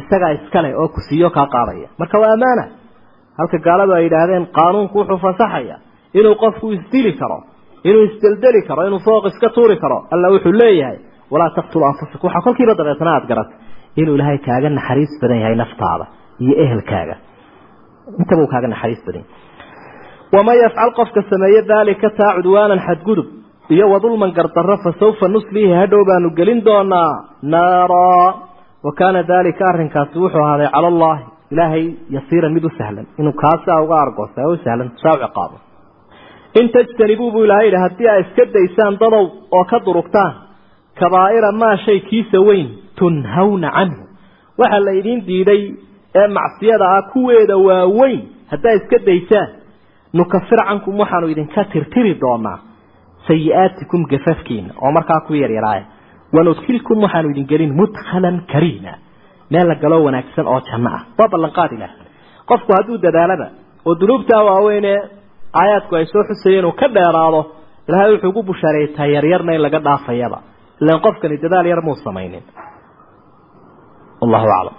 isagaa iskale oo ku siiyo kaa qaadaya. Marka waa ammaana halka gaaladu ay yidhaahdeen qaanuunku wuxuu fasaxaya. Inuu qofku isdili karo. Inuu isdeldeli karo. Inuu fooq iska tuuri karo. Alla wuxuu leeyahay walaa taqtulu anfusakum. Waxaa kolkiiba dabeetana aada garat. Inuu ilaahay kaaga naxariis badan yahay naftaada iyo ehelkaaga. Intaba uu kaaga naxariis badan yahay. Waman yafcal qofka sameeye daalika taa cudwaanan xadgudub iyo wadulman gardarro fa sawfa nusliihi hadhow baanu gelin doonaa naara. Wa kaana daalika arrinkaasi wuxuu ahaaday cala allahi ilaahay yasiiran mid u sahlan. Inuu kaasaa uga argoosa u sahlan saa ciqaabo. In tajtanibuu buu ilahay yidhi haddii aa iska daysaan dadow oo ka durugtaan kabaa'ira maa shay kiisa weyn tunhawna canhu. Waxaa la idiin diiday ee macsiyada ah kuweeda waaweyn haddaa iska daysaan nukafir cankum waxaanu idinka tirtiri doonaa sayi-aatikum gafafkiina oo markaa ku yaryaraaya wanudkilkum waxaanu idin gelin mudkhalan kariima meel la galoo wanaagsan oo janno ah. Waa ballanqaad ilaah. Qofku hadduu dadaalaba oo dunuubtaa waaweynee aayaadku ay soo xusayeen uu ka dheeraado ilaahay wuxuu ugu bushaareeyey taa yaryarna in laga dhaafayaba. Ilaan qofkani dadaal yar muu samaynin. Wallahu aclam